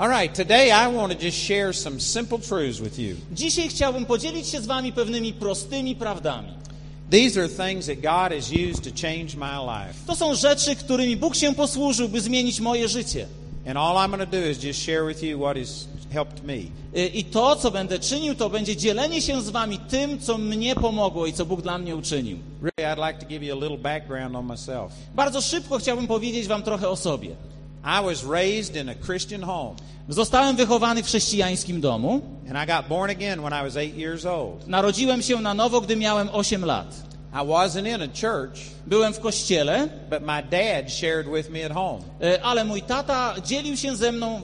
All right, today I want to just share some simple truths with you. Dzisiaj chciałbym podzielić się z wami pewnymi prostymi prawdami. These are things that God has used to change my life. To są rzeczy, którymi Bóg się posłużył, by zmienić moje życie. And all I'm going to do is just share with you what has helped me. Y, I to, co będę czynił, to będzie dzielenie się z wami tym, co mnie pomogło i co Bóg dla mnie uczynił. Really, I'd like to give you a little background on myself. Bardzo szybko chciałbym powiedzieć wam trochę o sobie. I was raised in a Christian home, Zostałem wychowany w chrześcijańskim domu. and I got born again when I was eight years old. Narodziłem się na nowo, gdy miałem 8 lat. I wasn't in a church, Byłem w kościele, but my dad shared with me at home. y, ale mój tata dzielił się ze mną y,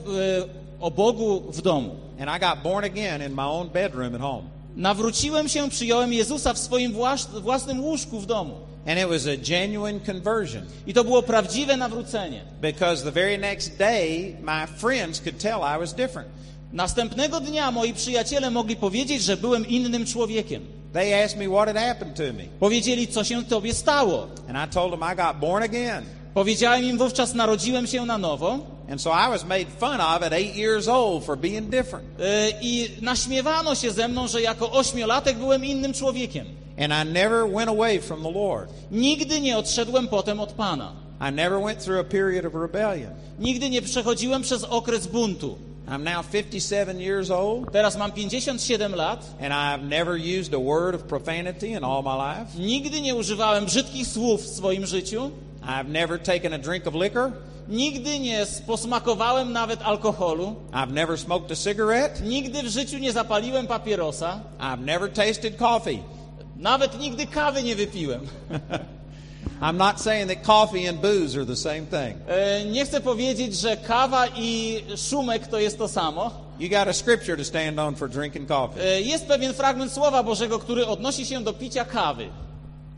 o Bogu w domu. And I got born again in my own bedroom at home. Nawróciłem się, przyjąłem Jezusa w swoim włas- własnym łóżku w domu. And it was a genuine conversion I to było prawdziwe nawrócenie. because the very next day, my friends could tell I was different. Następnego dnia moi przyjaciele mogli powiedzieć, że byłem innym człowiekiem. They asked me what had happened to me. Powiedzieli, co się tobie stało. And I told them I got born again. Powiedziałem im wówczas, narodziłem się na nowo And so I was made fun of at eight years old for being different. y, i naśmiewano się ze mną, że jako ośmiolatek byłem innym człowiekiem. And I never went away from the Lord. Nigdy nie odszedłem potem od Pana. I never went through a period of rebellion. Nigdy nie przechodziłem przez okres buntu. I'm now 57 years old, Teraz mam 57 lat. and I've never used a word of profanity in all my life. Nigdy nie używałem brzydkich słów w swoim życiu. I've never taken a drink of liquor. Nigdy nie posmakowałem nawet alkoholu. I've never smoked a cigarette. Nigdy w życiu nie zapaliłem papierosa. I've never tasted coffee. Nawet nigdy kawy nie wypiłem. I'm not saying that coffee and booze are the same thing. E, Nie chcę powiedzieć, że kawa i szumek to jest to samo. You got a scripture to stand on for drinking coffee. E, Jest pewien fragment Słowa Bożego, który odnosi się do picia kawy.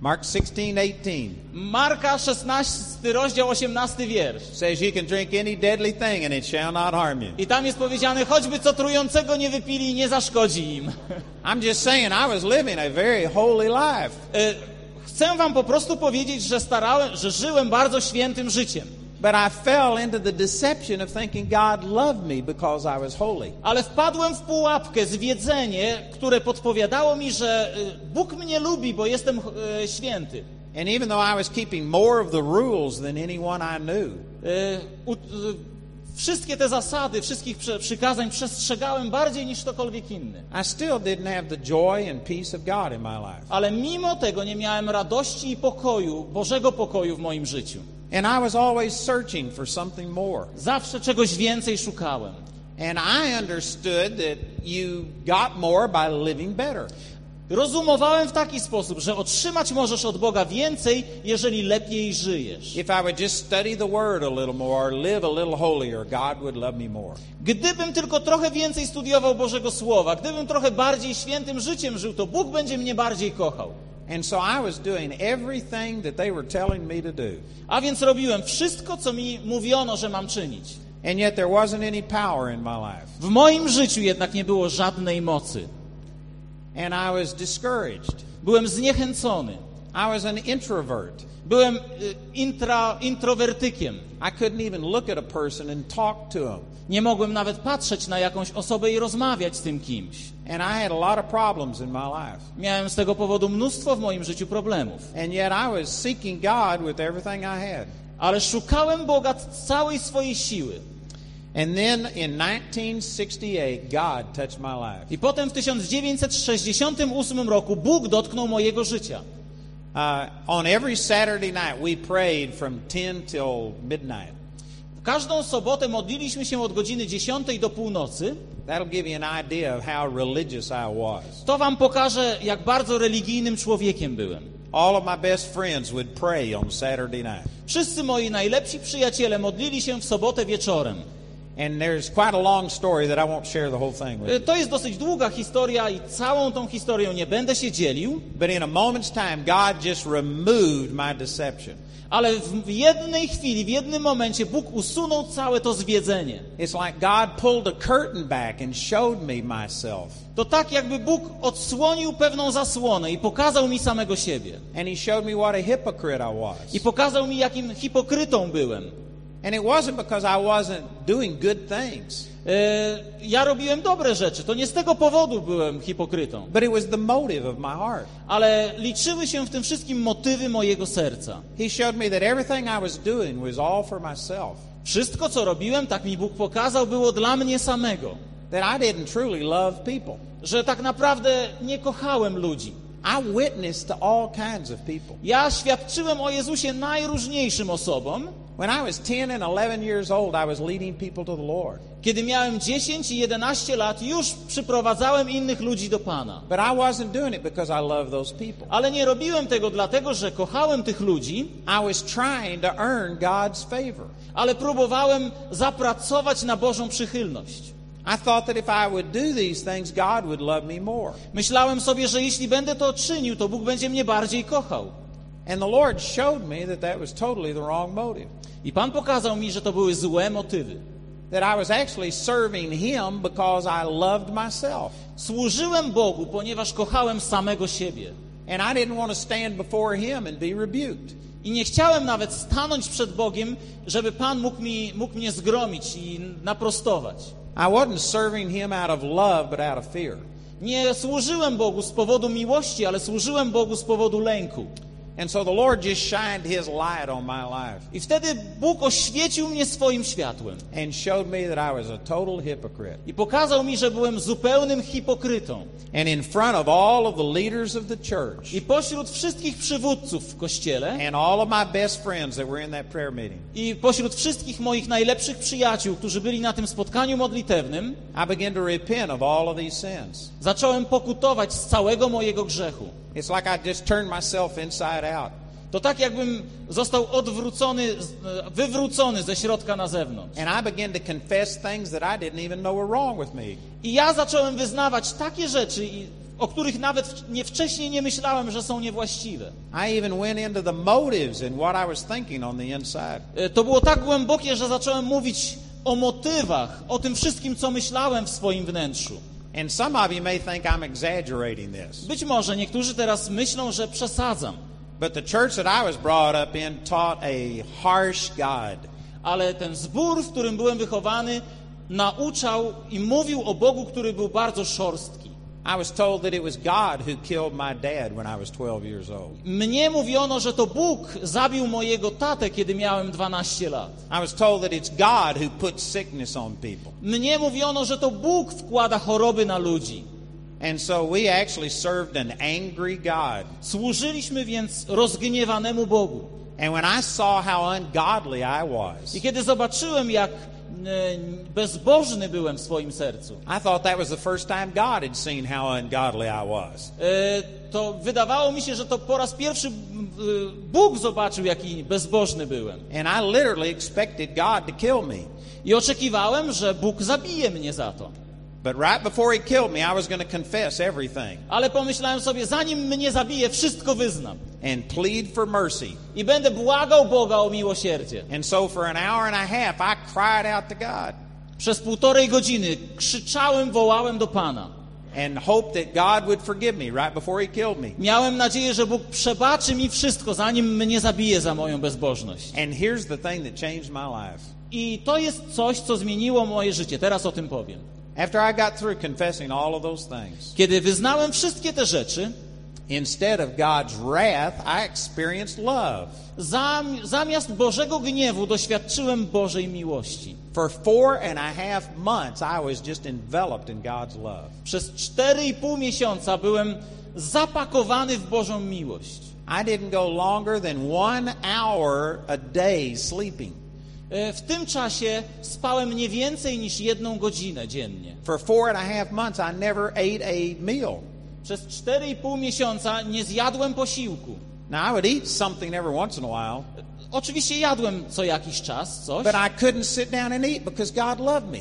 Mark 16:18 Marka 16, rozdział 18 wiersz. says you can drink any deadly thing and it shall not harm you. I tam jest powiedziane, choćby co trującego nie wypili, nie zaszkodzi im. I'm just saying I was living a very holy life. E, Chcę wam po prostu powiedzieć, że starałem, że żyłem bardzo świętym życiem. But I fell into the deception of thinking God loved me because I was holy. Ale wpadłem w pułapkę, zwiedzenie, które podpowiadało mi, że e, Bóg mnie lubi, bo jestem e, święty. And even though I was keeping more of the rules than anyone I knew, E, u- e, Wszystkie te zasady, wszystkich prze- przykazań przestrzegałem bardziej niż ktokolwiek inny. I still didn't have the joy and peace of God in my life. Ale mimo tego nie miałem radości i pokoju, Bożego pokoju w moim życiu. And I was always searching for something more. Zawsze czegoś więcej szukałem. And I understood that you got more by living better. Rozumowałem w taki sposób, że otrzymać możesz od Boga więcej, jeżeli lepiej żyjesz. Gdybym tylko trochę więcej studiował Bożego Słowa, gdybym trochę bardziej świętym życiem żył, to Bóg będzie mnie bardziej kochał. And so I was doing everything that they were telling me to do. A więc robiłem wszystko, co mi mówiono, że mam czynić. And yet there wasn't any power in my life. W moim życiu jednak nie było żadnej mocy. And I was discouraged. Byłem zniechęcony. I was an introvert. Byłem y, intra, introwertykiem. I couldn't even look at a person and talk to them. Nie mogłem nawet patrzeć na jakąś osobę i rozmawiać z tym kimś. And I had a lot of problems in my life. Miałem z tego powodu mnóstwo w moim życiu problemów. And yet I was seeking God with everything I had. Ale szukałem Boga z całej swojej siły. And then in 1968, God touched my life. I potem w 1968 roku Bóg dotknął mojego życia. Uh, on every Saturday night, we prayed from 10 till midnight. Każdą sobotę modliliśmy się od godziny 10 do północy. That'll give you an idea of how religious I was. To wam pokaże, jak bardzo religijnym człowiekiem byłem. All of my best friends would pray on Saturday night. Wszyscy moi najlepsi przyjaciele modlili się w sobotę wieczorem. And there's quite a long story that I won't share the whole thing with you. Y, To jest dosyć długa historia i całą tą historią nie będę się dzielił, But in a moment's time, God just removed my deception. ale w jednej chwili, w jednym momencie Bóg usunął całe to zwiedzenie. It's like God pulled a curtain back and showed me myself. To tak jakby Bóg odsłonił pewną zasłonę i pokazał mi samego siebie. And He showed me what a hypocrite I was. I pokazał mi, jakim hipokrytą byłem. And it wasn't because I wasn't doing good things, E, Ja robiłem dobre rzeczy, to nie z tego powodu byłem hipokrytą, but it was the motive of my heart. ale liczyły się w tym wszystkim motywy mojego serca. He showed me that everything I was doing was all for myself, Wszystko, co robiłem, tak mi Bóg pokazał, było dla mnie samego. that I didn't truly love people. Że tak naprawdę nie kochałem ludzi. I witnessed to all kinds of people. Ja świadczyłem o Jezusie najróżniejszym osobom. When I was 10 and 11 years old, I was leading people to the Lord. Kiedy miałem 10 i 11 lat, już przyprowadzałem innych ludzi do Pana. But I wasn't doing it because I loved those people. Ale nie robiłem tego dlatego, że kochałem tych ludzi, I was trying to earn God's favor. ale próbowałem zapracować na Bożą przychylność. I thought that if I would do these things, God would love me more. Myślałem sobie, że jeśli będę to czynił, to Bóg będzie mnie bardziej kochał. And the Lord showed me that that was totally the wrong motive. I Pan pokazał mi, że to były złe motywy. That I was actually serving Him because I loved myself. Służyłem Bogu, ponieważ kochałem samego siebie. And I didn't want to stand before Him and be rebuked. I nie chciałem nawet stanąć przed Bogiem, żeby Pan mógł, mi, mógł mnie zgromić i naprostować. I wasn't serving Him out of love, but out of fear. Nie służyłem Bogu z powodu miłości, ale służyłem Bogu z powodu lęku. And so the Lord just shined His light on my life I wtedy Bóg oświecił mnie swoim światłem and showed me that I was a total hypocrite. i pokazał mi, że byłem zupełnym hipokrytą. And in front of all of the leaders of the church I pośród wszystkich przywódców w kościele and all of my best friends that were in that prayer meeting, i pośród wszystkich moich najlepszych przyjaciół, którzy byli na tym spotkaniu modlitewnym, I began to repent of all of these sins. zacząłem pokutować z całego mojego grzechu. It's like I just turned myself inside To tak jakbym został odwrócony, z- wywrócony ze środka na zewnątrz. And I began to confess things that I didn't even know were wrong with me. I ja zacząłem wyznawać takie rzeczy, o których nawet nie, wcześniej nie myślałem, że są niewłaściwe. I even went into the motives and what I was thinking on the inside. E, To było tak głębokie, że zacząłem mówić o motywach, o tym wszystkim, co myślałem w swoim wnętrzu. And some of you may think I'm exaggerating this, Być może niektórzy teraz myślą, że przesadzam, but the church that I was brought up in taught a harsh God. ale ten zbór, w którym byłem wychowany, nauczał i mówił o Bogu, który był bardzo szorstki. I was told that it was God who killed my dad when I was 12 years old. Mnie mówiono, że to Bóg zabił mojego tatę, kiedy miałem 12 lat. I was told that it's God who puts sickness on people. Mnie mówiono, że to Bóg wkłada choroby na ludzi. And so we actually served an angry God. Służyliśmy więc rozgniewanemu Bogu. And when I saw how ungodly I was, I kiedy zobaczyłem, jak e, bezbożny byłem w swoim sercu, I thought that was the first time God had seen how ungodly I was. e, to wydawało mi się, że to po raz pierwszy e, Bóg zobaczył, jaki bezbożny byłem. And I literally expected God to kill me. I oczekiwałem, że Bóg zabije mnie za to. But right before he killed me, I was going to confess everything Ale pomyślałem sobie, zanim mnie zabije, wszystko wyznam. and plead for mercy. I będę błagał Boga o miłosierdzie. And so for an hour and a half, I cried out to God Przez półtorej godziny krzyczałem, wołałem do Pana. and hoped that God would forgive me right before he killed me. Miałem nadzieję, że Bóg przebaczy mi wszystko, zanim mnie zabije za moją bezbożność. And here's the thing that changed my life. I to jest coś, co zmieniło moje życie. Teraz o tym powiem. After I got through confessing all of those things, Kiedy wyznałem wszystkie te rzeczy, instead of God's wrath, I experienced love. zam, zamiast Bożego gniewu doświadczyłem Bożej miłości. For four and a half months, I was just enveloped in God's love. Przez cztery i pół miesiąca byłem zapakowany w Bożą miłość. I didn't go longer than one hour a day sleeping. E, W tym czasie spałem nie więcej niż jedną godzinę dziennie. For four and a half months, I never ate a meal. Przez cztery i pół miesiąca nie zjadłem posiłku. Now, I would eat something every once in a while, Oczywiście jadłem co jakiś czas coś, but I couldn't sit down and eat because God loved me.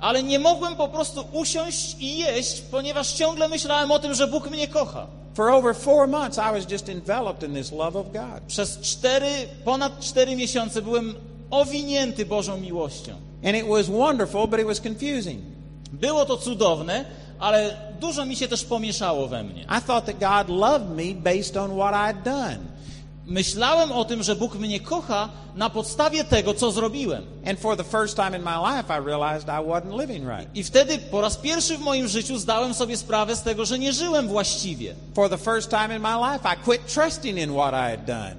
ale nie mogłem po prostu usiąść i jeść, ponieważ ciągle myślałem o tym, że Bóg mnie kocha. For over four months, I was just enveloped in this love of God. Przez cztery, ponad cztery miesiące byłem owinięty Bożą miłością. And it was wonderful, but it was confusing. Było to cudowne, ale dużo mi się też pomieszało we mnie. I thought that God loved me based on what I'd done. myślałem o tym, że Bóg mnie kocha na podstawie tego, co zrobiłem. And for the first time in my life, I realized I wasn't living right. I wtedy po raz pierwszy w moim życiu zdałem sobie sprawę z tego, że nie żyłem właściwie. For the first time in my life, I quit trusting in what I had done.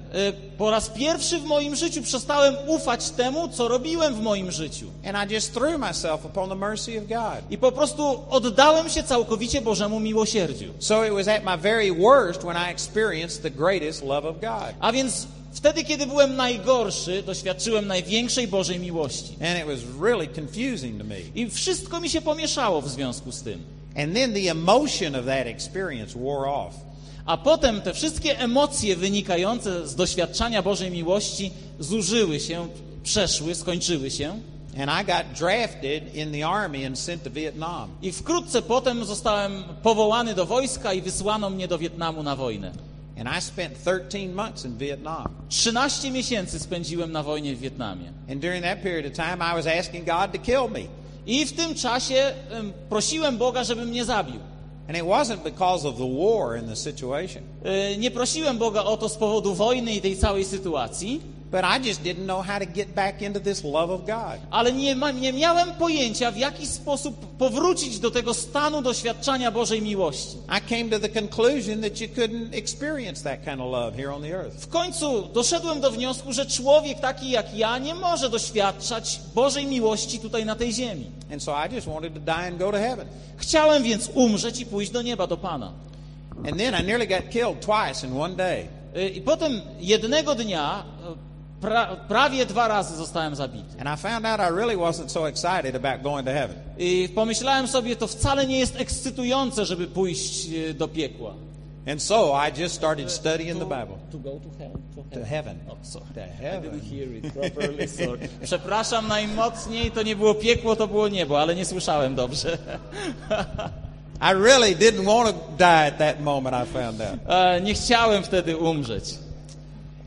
Po raz pierwszy w moim życiu przestałem ufać temu, co robiłem w moim życiu. And I just threw myself upon the mercy of God. I po prostu oddałem się całkowicie Bożemu miłosierdziu. So it was at my very worst when I experienced the greatest love of God. A więc wtedy, kiedy byłem najgorszy, doświadczyłem największej Bożej miłości. And it was really confusing to me. I wszystko mi się pomieszało w związku z tym. And then the emotion of that experience wore off. A potem te wszystkie emocje wynikające z doświadczania Bożej miłości zużyły się, przeszły, skończyły się. And I got drafted in the army and sent to Vietnam. I wkrótce potem zostałem powołany do wojska i wysłano mnie do Wietnamu na wojnę. And I spent 13 months in Vietnam. 13 miesięcy spędziłem na wojnie w Wietnamie. And during that period of time, I was asking God to kill me. I w tym czasie em, prosiłem Boga, żeby mnie zabił. Nie prosiłem Boga o to z powodu wojny i tej całej sytuacji, but I just didn't know how to get back into this love of God. ale nie, ma, nie miałem pojęcia, w jaki sposób powrócić do tego stanu doświadczania Bożej miłości. I came to the conclusion that you couldn't experience that kind of love here on the earth. W końcu doszedłem do wniosku, że człowiek taki jak ja nie może doświadczać Bożej miłości tutaj na tej ziemi. And so I just wanted to die and go to heaven. Chciałem więc umrzeć i pójść do nieba, do Pana. And then I nearly got killed twice in one day. Y, I potem jednego dnia pra, prawie dwa razy zostałem zabity. And I found out I really wasn't so excited about going to heaven. I pomyślałem sobie, to wcale nie jest ekscytujące, żeby pójść y, do piekła. And so I just started studying the Bible. To go to hell. To, To heaven. Oh, sorry. To I heaven. didn't hear it properly, sorry. Przepraszam najmocniej, to nie było piekło, to było niebo, ale nie słyszałem dobrze. I really didn't want to die at that moment, I found out. E, Nie chciałem wtedy umrzeć.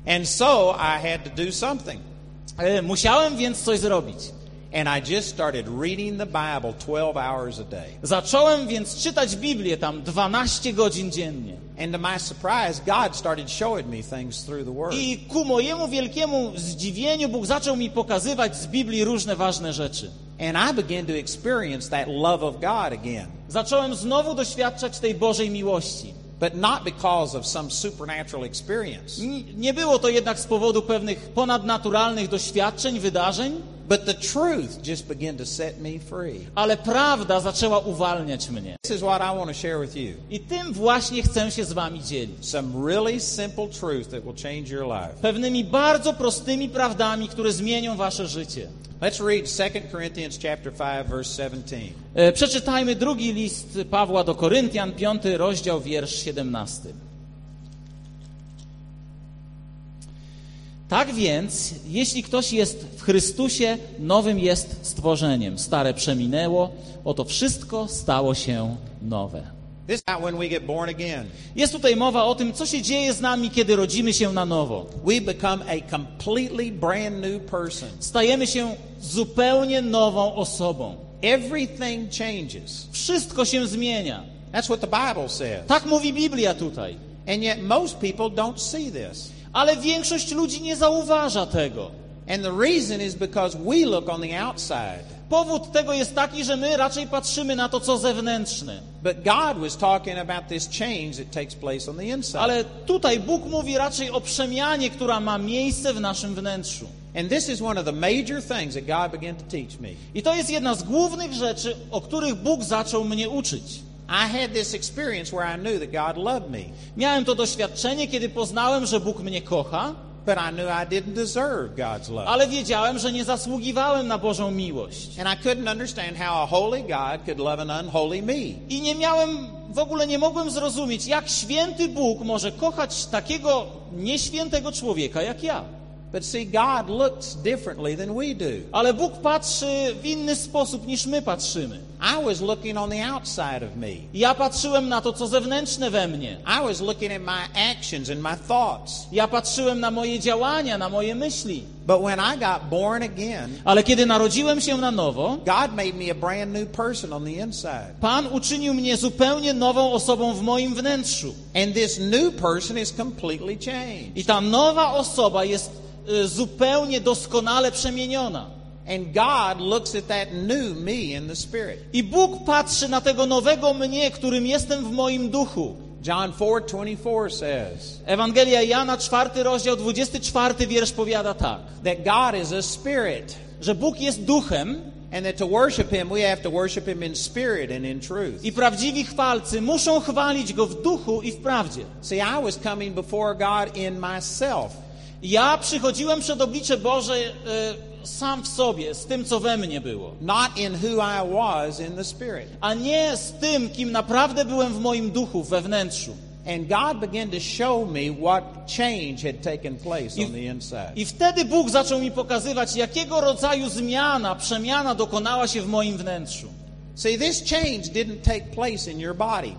And so I had to do something. E, Musiałem więc coś zrobić. And I just started reading the Bible 12 hours a day. Zacząłem więc czytać Biblię tam 12 godzin dziennie. And to my surprise, God started showing me things through the Word. I ku mojemu wielkiemu zdziwieniu Bóg zaczął mi pokazywać z Biblii różne ważne rzeczy. And I began to experience that love of God again. Zacząłem znowu doświadczać tej Bożej miłości. But not because of some supernatural experience, Nie było to jednak z powodu pewnych ponadnaturalnych doświadczeń, wydarzeń, but the truth just began to set me free. ale prawda zaczęła uwalniać mnie. This is what I want to share with you. I tym właśnie chcę się z wami dzielić. Some really simple truth that will change your life. Pewnymi bardzo prostymi prawdami, które zmienią wasze życie. Let's read 2 Corinthians chapter 5 verse 17. E, Przeczytajmy drugi list Pawła do Koryntian, piąty rozdział, wiersz 17. Tak więc, jeśli ktoś jest w Chrystusie, nowym jest stworzeniem. Stare przeminęło, oto wszystko stało się nowe. Jest tutaj mowa o tym, co się dzieje z nami, kiedy rodzimy się na nowo. We become a completely brand new person. Stajemy się zupełnie nową osobą. Everything changes. Wszystko się zmienia. That's what the Bible says. Tak mówi Biblia tutaj. And yet most people don't see this. Ale większość ludzi nie zauważa tego. And the reason is because we look on the outside. Powód tego jest taki, że my raczej patrzymy na to, co zewnętrzne. But God was talking about this change that takes place on the inside. Ale tutaj Bóg mówi raczej o przemianie, która ma miejsce w naszym wnętrzu. And this is one of the major things that God began to teach me. I to jest jedna z głównych rzeczy, o których Bóg zaczął mnie uczyć. I had this experience where I knew that God loved me, Miałem to doświadczenie, kiedy poznałem, że Bóg mnie kocha, but I knew I didn't deserve God's love. ale wiedziałem, że nie zasługiwałem na Bożą miłość. And I couldn't understand how a holy God could love an unholy me. I nie miałem, w ogóle nie mogłem zrozumieć, jak święty Bóg może kochać takiego nieświętego człowieka jak ja. But see, God looks differently than we do. Ale Bóg patrzy w inny sposób niż my patrzymy. I was looking on the outside of me. Ja patrzyłem na to, co zewnętrzne we mnie. I was looking at my actions and my thoughts. Ja patrzyłem na moje działania, na moje myśli. But when I got born again, Ale kiedy narodziłem się na nowo, God made me a brand new person on the inside. Pan uczynił mnie zupełnie nową osobą w moim wnętrzu. And this new person is completely changed. I ta nowa osoba jest zupełnie doskonale przemieniona. And God looks at that new me in the spirit. I Bóg patrzy na tego nowego mnie, którym jestem w moim duchu. John 4:24 says Ewangelia Jana, czwarty rozdział, 24 wiersz powiada tak, that God is a spirit że Bóg jest duchem and that to worship him we have to worship him in spirit and in truth. i prawdziwi chwalcy muszą chwalić Go w duchu i w prawdzie. See, I was coming before God in myself. Ja przychodziłem przed oblicze Boże e, sam w sobie, z tym, co we mnie było, not in who I was in the spirit. a nie z tym, kim naprawdę byłem w moim duchu, we wnętrzu. And God began to show me what change had taken place I- on the inside. I wtedy Bóg zaczął mi pokazywać, jakiego rodzaju zmiana, przemiana dokonała się w moim wnętrzu. See, this change didn't take place in your body.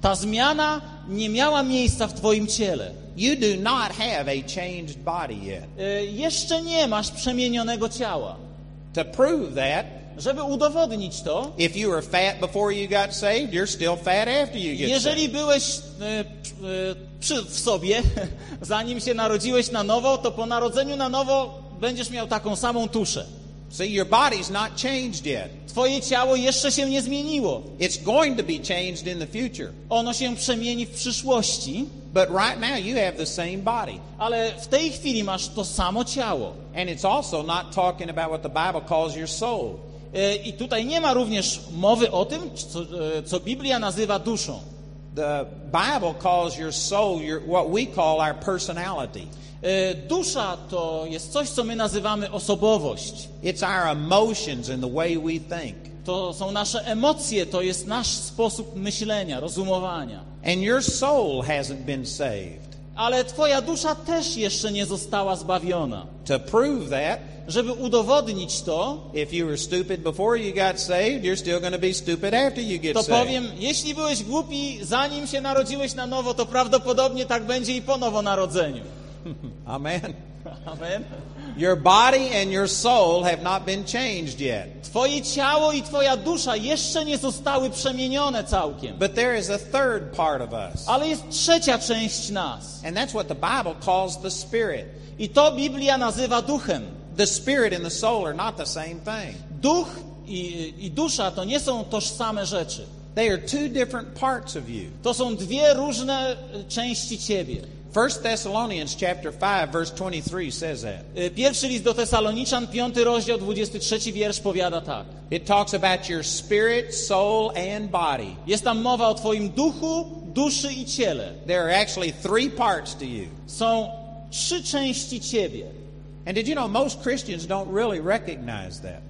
Ta zmiana nie miała miejsca w Twoim ciele. You do not have a changed body yet. E, Jeszcze nie masz przemienionego ciała. To prove that, Żeby udowodnić to, if you were fat before you got saved, you're still fat after you get jeżeli byłeś e, przy, w sobie, zanim się narodziłeś na nowo, to po narodzeniu na nowo będziesz miał taką samą tuszę. See, your body's not changed yet. Twoje ciało jeszcze się nie zmieniło. It's going to be changed in the future. Ono się przemieni w przyszłości, But right now, you have the same body. ale w tej chwili masz to samo ciało. And it's also not talking about what the Bible calls your soul. E, I tutaj nie ma również mowy o tym, co, e, co Biblia nazywa duszą. The Bible calls your soul your, what we call our personality. Dusza to jest coś, co my nazywamy osobowość. It's our emotions and the way we think. To są nasze emocje, to jest nasz sposób myślenia, rozumowania. And your soul hasn't been saved. Ale Twoja dusza też jeszcze nie została zbawiona. To prove that, Żeby udowodnić to, if you were stupid before you got saved, you're still going to be stupid after you get to saved. powiem, jeśli byłeś głupi zanim się narodziłeś na nowo, to prawdopodobnie tak będzie i po nowonarodzeniu. Amen. Amen. Your body and your soul have not been changed yet. Twoje ciało i Twoja dusza jeszcze nie zostały przemienione całkiem. But there is a third part of us. Ale jest trzecia część nas. And that's what the Bible calls the spirit. I to Biblia nazywa duchem. The spirit and the soul are not the same thing. Duch i, i dusza to nie są tożsame rzeczy. They are two different parts of you. To są dwie różne części ciebie. 1 Thessalonians chapter 5 verse 23 says that. E, Pierwszy list do Tesaloniczan, piąty rozdział, 23 wiersz powiada tak. It talks about your spirit, soul and body. Jest tam mowa o twoim duchu, duszy i ciele. There are actually three parts to you. Są trzy części ciebie. And did you know most Christians don't really recognize that?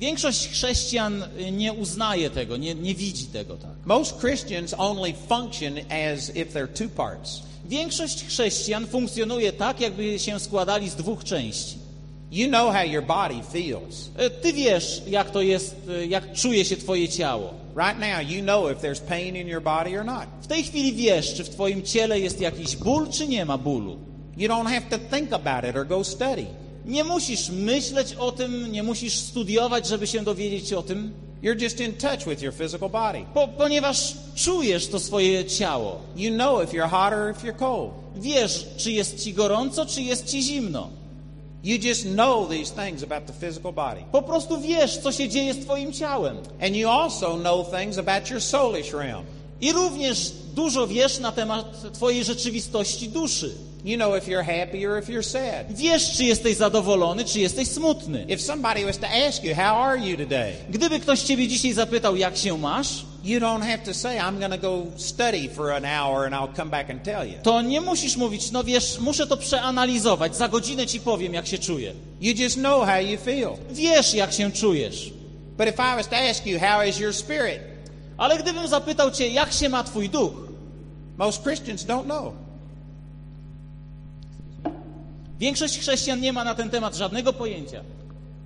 Większość chrześcijan y, nie uznaje tego, nie, nie widzi tego tak. Most Christians only function as if they're two parts. Większość chrześcijan funkcjonuje tak, jakby się składali z dwóch części. You know how your body feels. E, Ty wiesz, jak to jest, e, jak czuje się twoje ciało. Right now, you know if there's pain in your body or not. W tej chwili wiesz, czy w twoim ciele jest jakiś ból, czy nie ma bólu. You don't have to think about it or go study. Nie musisz myśleć o tym, nie musisz studiować, żeby się dowiedzieć o tym, You're just in touch with your physical body. po, ponieważ czujesz to swoje ciało. You know if you're hot or if you're cold. Wiesz, czy jest ci gorąco, czy jest ci zimno. You just know these things about the physical body. Po prostu wiesz, co się dzieje z twoim ciałem. And you also know things about your soulish realm. I również dużo wiesz na temat twojej rzeczywistości duszy. You know if you're happy or if you're sad. Wiesz, czy jesteś zadowolony, czy jesteś smutny. If somebody was to ask you, How are you today? Gdyby ktoś ciebie dzisiaj zapytał, jak się masz, You don't have to say, I'm going to go study for an hour and I'll come back and tell you. to nie musisz mówić, no wiesz, muszę to przeanalizować, za godzinę ci powiem, jak się czuję. You just know how you feel. Wiesz, jak się czujesz. But if I was to ask you, How is your spirit? Ale gdybym zapytał cię, jak się ma twój duch, Most Christians don't know. Większość chrześcijan nie ma na ten temat żadnego pojęcia.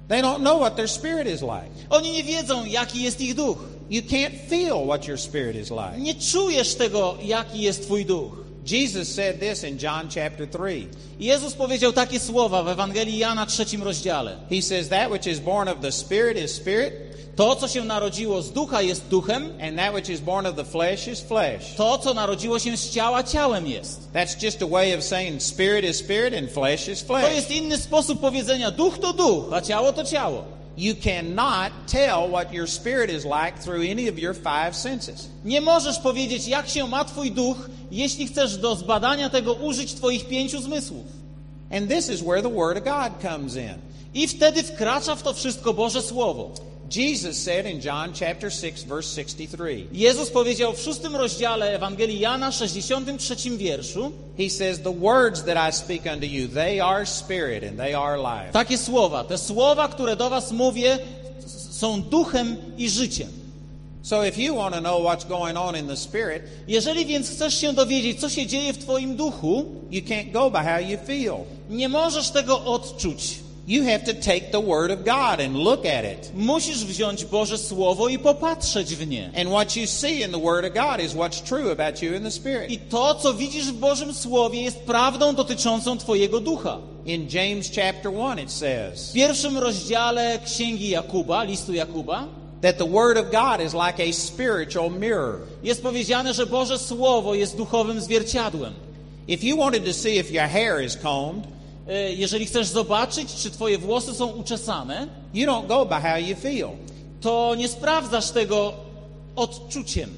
They don't know what their spirit is like. Oni nie wiedzą, jaki jest ich duch. You can't feel what your spirit is like. Nie czujesz tego, jaki jest twój duch. Jesus said this in John chapter 3. I Jezus powiedział takie słowa w Ewangelii Jana trzecim rozdziale. He says, That which is born of the Spirit is spirit, To, co się narodziło z ducha, jest duchem, and that which is born of the flesh is flesh. to, co narodziło się z ciała, ciałem jest. That's just a way of saying spirit is spirit and flesh is To flesh. jest inny sposób powiedzenia duch to duch, a ciało to ciało. You cannot tell what your spirit is like through any of your five senses. Nie możesz powiedzieć, jak się ma twój duch, jeśli chcesz do zbadania tego użyć twoich pięciu zmysłów. And this is where the Word of God comes in. I wtedy wkracza w to wszystko Boże Słowo. Jesus said in John chapter 6 verse 63. Jezus powiedział w szóstym rozdziale Ewangelii Jana, 63 wierszu, He says, "The words that I speak unto you, they are spirit and they are life." takie słowa. Te słowa, które do was mówię, są duchem i życiem. So if you want to know what's going on in the spirit, Jeżeli więc chcesz się dowiedzieć, co się dzieje w twoim duchu, you can't go by how you feel. nie możesz tego odczuć. You have to take the Word of God and look at it. Musisz wziąć Boże Słowo i popatrzeć w nie. And what you see in the Word of God is what's true about you in the I Spirit. to, co widzisz w Bożym Słowie, jest prawdą dotyczącą twojego ducha. In James chapter 1, it W says pierwszym rozdziale Księgi Jakuba, listu Jakuba, that the Word of God is like a spiritual mirror. jest powiedziane, że Boże Słowo jest duchowym zwierciadłem. If you wanted to see if your hair is combed, Jeżeli chcesz zobaczyć, czy twoje włosy są uczesane, you don't go by how you feel. to nie sprawdzasz tego odczuciem.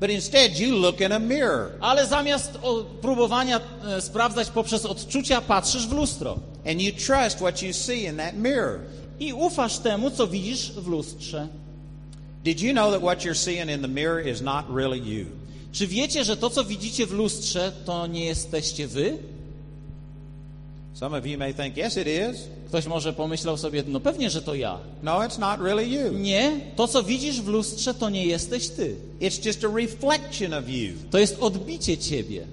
But instead, you look in a mirror Ale zamiast próbowania e, sprawdzać poprzez odczucia, patrzysz w lustro. and you trust what you see in that mirror. I ufasz temu, co widzisz w lustrze. Did you know that what you're seeing in the mirror is not really you? Czy wiecie, że to, co widzicie w lustrze, to nie jesteście wy? Some of you may think, yes, it is. Ktoś może pomyślał sobie, no pewnie, że to ja. No, it's not really you. Nie, to, co widzisz w lustrze, to nie jesteś ty. It's just a reflection of you. To jest odbicie ciebie.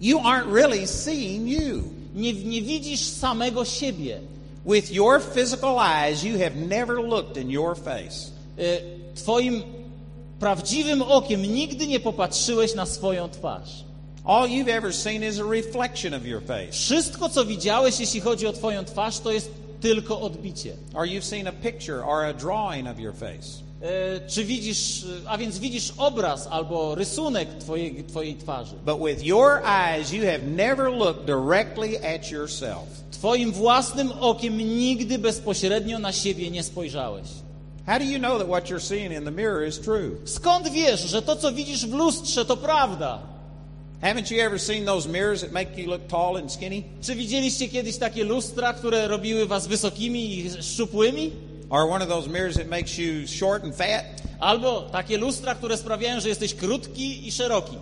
You aren't really seeing you. Nie, nie widzisz samego siebie. With your physical eyes, you have never looked in your face. E, Twoim prawdziwym okiem nigdy nie popatrzyłeś na swoją twarz. All you've ever seen is a reflection of your face. Wszystko, co widziałeś, jeśli chodzi o Twoją twarz, to jest tylko odbicie. Or you've seen a picture or a drawing of your face. E, Czy widzisz, e, a więc widzisz obraz albo rysunek twojej, twojej twarzy. But with your eyes, you have never looked directly at yourself. Twoim własnym okiem nigdy bezpośrednio na siebie nie spojrzałeś. How do you know that what you're seeing in the mirror is true? Skąd wiesz, że to, co widzisz w lustrze, to prawda? Haven't you ever seen those mirrors that make you look tall and skinny? Czy widzieliście kiedyś takie lustra, które robiły was wysokimi i szczupłymi? Or one of those mirrors that makes you short and fat? Albo takie lustra, które sprawiają, że jesteś krótki i szeroki?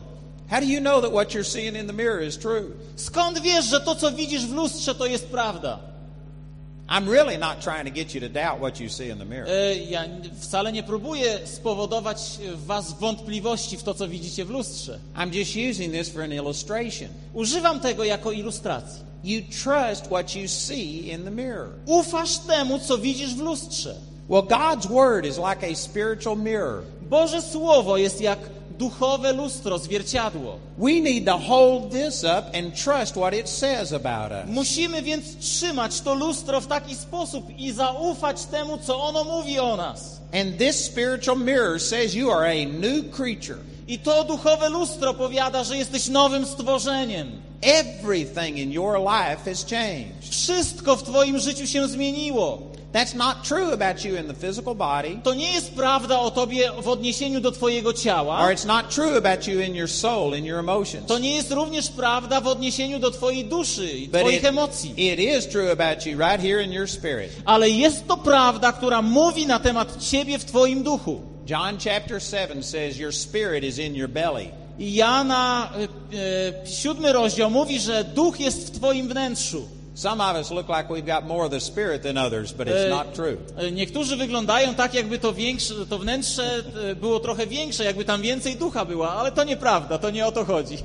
How do you know that what you're seeing in the mirror is true? Skąd wiesz, że to, co widzisz w lustrze, to jest prawda? I'm really not trying to get you to doubt what you see in the mirror. E, Ja wcale nie próbuję spowodować w was wątpliwości w to, co widzicie w lustrze. I'm just using this for an illustration. Używam tego jako ilustracji. You trust what you see in the mirror. Ufasz temu, co widzisz w lustrze. Well, God's Word is like a spiritual mirror. Boże Słowo jest jak duchowe lustro, zwierciadło. We need to hold this up and trust what it says about us. Musimy więc trzymać to lustro w taki sposób i zaufać temu, co ono mówi o nas. And this spiritual mirror says you are a new creature. I to duchowe lustro powiada, że jesteś nowym stworzeniem. Everything in your life has changed. Wszystko w Twoim życiu się zmieniło. That's not true about you in the physical body, To nie jest prawda o Tobie w odniesieniu do Twojego ciała. or it's not true about you in your soul, in your emotions. To nie jest również prawda w odniesieniu do Twojej duszy i But Twoich it, emocji. it is true about you right here in your spirit. Ale jest to prawda, która mówi na temat Ciebie w Twoim duchu. John chapter 7 says your spirit is in your belly. I Jana, e, e, siódmy rozdział mówi, że duch jest w Twoim wnętrzu. Some of us look like we've got more of the spirit than others, but it's not true. Niektórzy wyglądają tak, jakby to, większe, to wnętrze e, było trochę większe, jakby tam więcej ducha była, ale to nieprawda, to nie o to chodzi.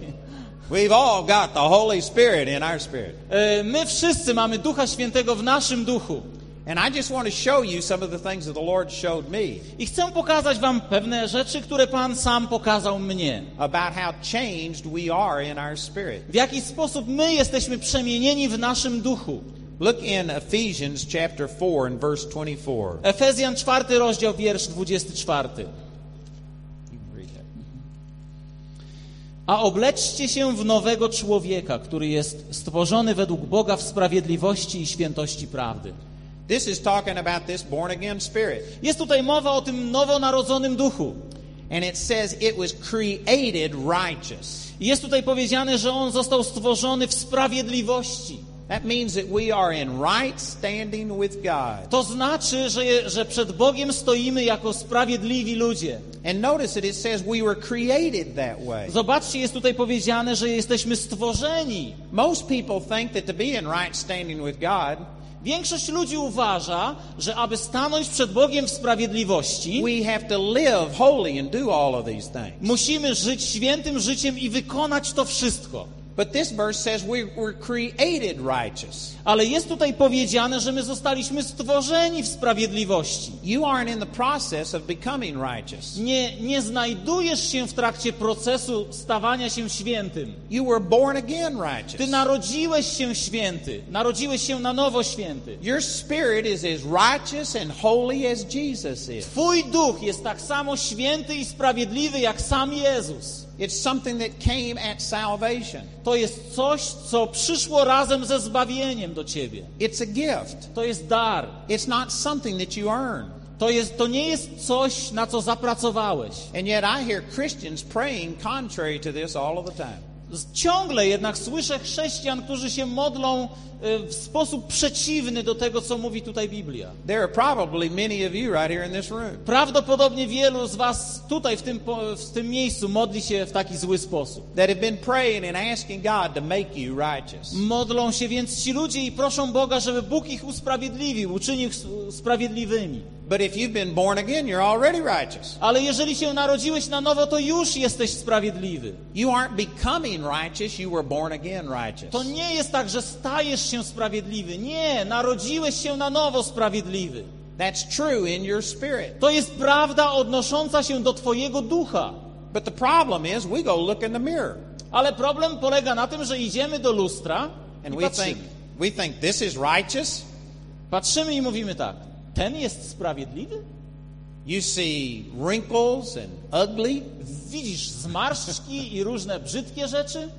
We've all got the Holy Spirit in our spirit. E, My wszyscy mamy Ducha Świętego w naszym duchu. And I just want to show you some of the things that the Lord showed me I chcę pokazać wam pewne rzeczy, które Pan sam pokazał mnie. about how changed we are in our spirit. W jaki sposób my jesteśmy przemienieni w naszym duchu. Look in Ephesians chapter 4 and verse 24. Efezjan 4 rozdział, wiersz 24. You can read that. A obleczcie się w nowego człowieka, który jest stworzony według Boga w sprawiedliwości i świętości prawdy. This is talking about this born again spirit. Jest tutaj mowa o tym nowonarodzonym duchu. And it says it was created righteous. Jest tutaj powiedziane, że on został stworzony w sprawiedliwości. That means that we are in right standing with God. To znaczy, że, że przed Bogiem stoimy jako sprawiedliwi ludzie. And notice that it says we were created that way. Zobaczcie, jest tutaj powiedziane, że jesteśmy stworzeni. Most people think that to be in right standing with God, Większość ludzi uważa, że aby stanąć przed Bogiem w sprawiedliwości, musimy żyć świętym życiem i wykonać to wszystko. But this verse says we were created righteous. Ale jest tutaj powiedziane, że my zostaliśmy stworzeni w sprawiedliwości. You aren't in the process of becoming righteous. Nie, nie znajdujesz się w trakcie procesu stawania się świętym. You were born again Ty righteous. narodziłeś się święty, narodziłeś się na nowo święty. Your spirit is as righteous and holy as Jesus is. Twój duch jest tak samo święty i sprawiedliwy jak sam Jezus. It's something that came at salvation. To jest coś, co przyszło razem ze zbawieniem do ciebie. It's a gift. To jest dar. It's not something that you earn. To, jest, to nie jest coś, na co zapracowałeś. And yet I hear Christians praying contrary to this all of the time. Ciągle jednak słyszę chrześcijan, którzy się modlą e, w sposób przeciwny do tego, co mówi tutaj Biblia. There are probably many of you right here in this room. Prawdopodobnie wielu z Was tutaj w tym, w tym miejscu modli się w taki zły sposób. that have been praying and asking God to make you righteous. Modlą się więc ci ludzie i proszą Boga, żeby Bóg ich usprawiedliwił, uczynił ich sprawiedliwymi. But if you've been born again, you're already righteous. Ale jeżeli się narodziłeś na nowo, to już jesteś sprawiedliwy. You aren't becoming righteous, you were born again righteous. To nie jest tak, że stajesz się sprawiedliwy. Nie, narodziłeś się na nowo sprawiedliwy. That's true in your spirit. To jest prawda odnosząca się do Twojego ducha. But the problem is we go look in the mirror Ale problem polega na tym, że idziemy do lustra and i we patrzymy. think we think this is righteous. Patrzymy i mówimy tak. Ten jest sprawiedliwy? You see wrinkles and ugly Widzisz zmarszczki i różne brzydkie rzeczy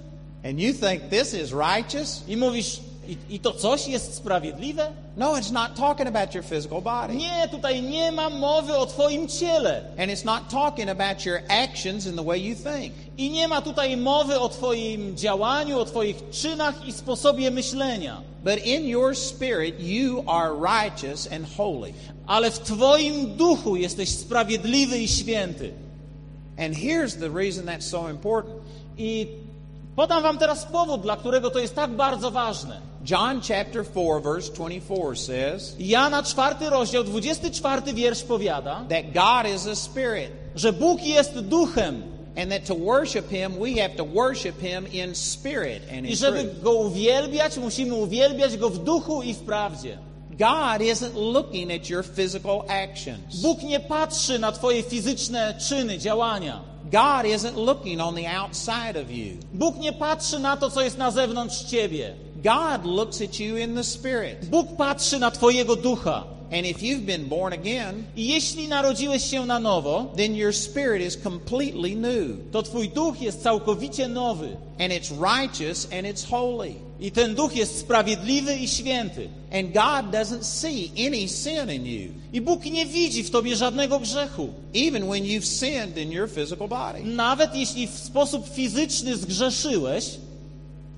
and you think this is righteous. i mówisz, i, i to coś jest sprawiedliwe? No, it's not talking about your physical body. Nie, tutaj nie ma mowy o Twoim ciele. And it's not talking about your actions and the way you think. I nie ma tutaj mowy o Twoim działaniu, o Twoich czynach i sposobie myślenia. But in your spirit, you are righteous and holy. Ale w Twoim duchu jesteś sprawiedliwy i święty. And here's the reason that's so important. I podam Wam teraz powód, dla którego to jest tak bardzo ważne. John chapter 4, verse 24 says Jana 4 rozdział, 24 wiersz powiada, that God is a spirit, że Bóg jest duchem and that to worship Him, we have to worship Him in spirit and i in żeby truth. Go uwielbiać, musimy uwielbiać Go w duchu i w prawdzie. God isn't looking at your physical actions. Bóg nie patrzy na Twoje fizyczne czyny, działania. God isn't looking on the outside of you. Bóg nie patrzy na to, co jest na zewnątrz Ciebie. God looks at you in the spirit. Bóg patrzy na Twojego ducha. And if you've been born again, I jeśli narodziłeś się na nowo, then your spirit is completely new. to Twój duch jest całkowicie nowy. And it's righteous and it's holy. I ten duch jest sprawiedliwy i święty. And God doesn't see any sin in you, I Bóg nie widzi w Tobie żadnego grzechu. even when you've sinned in your physical body. Nawet jeśli w sposób fizyczny zgrzeszyłeś,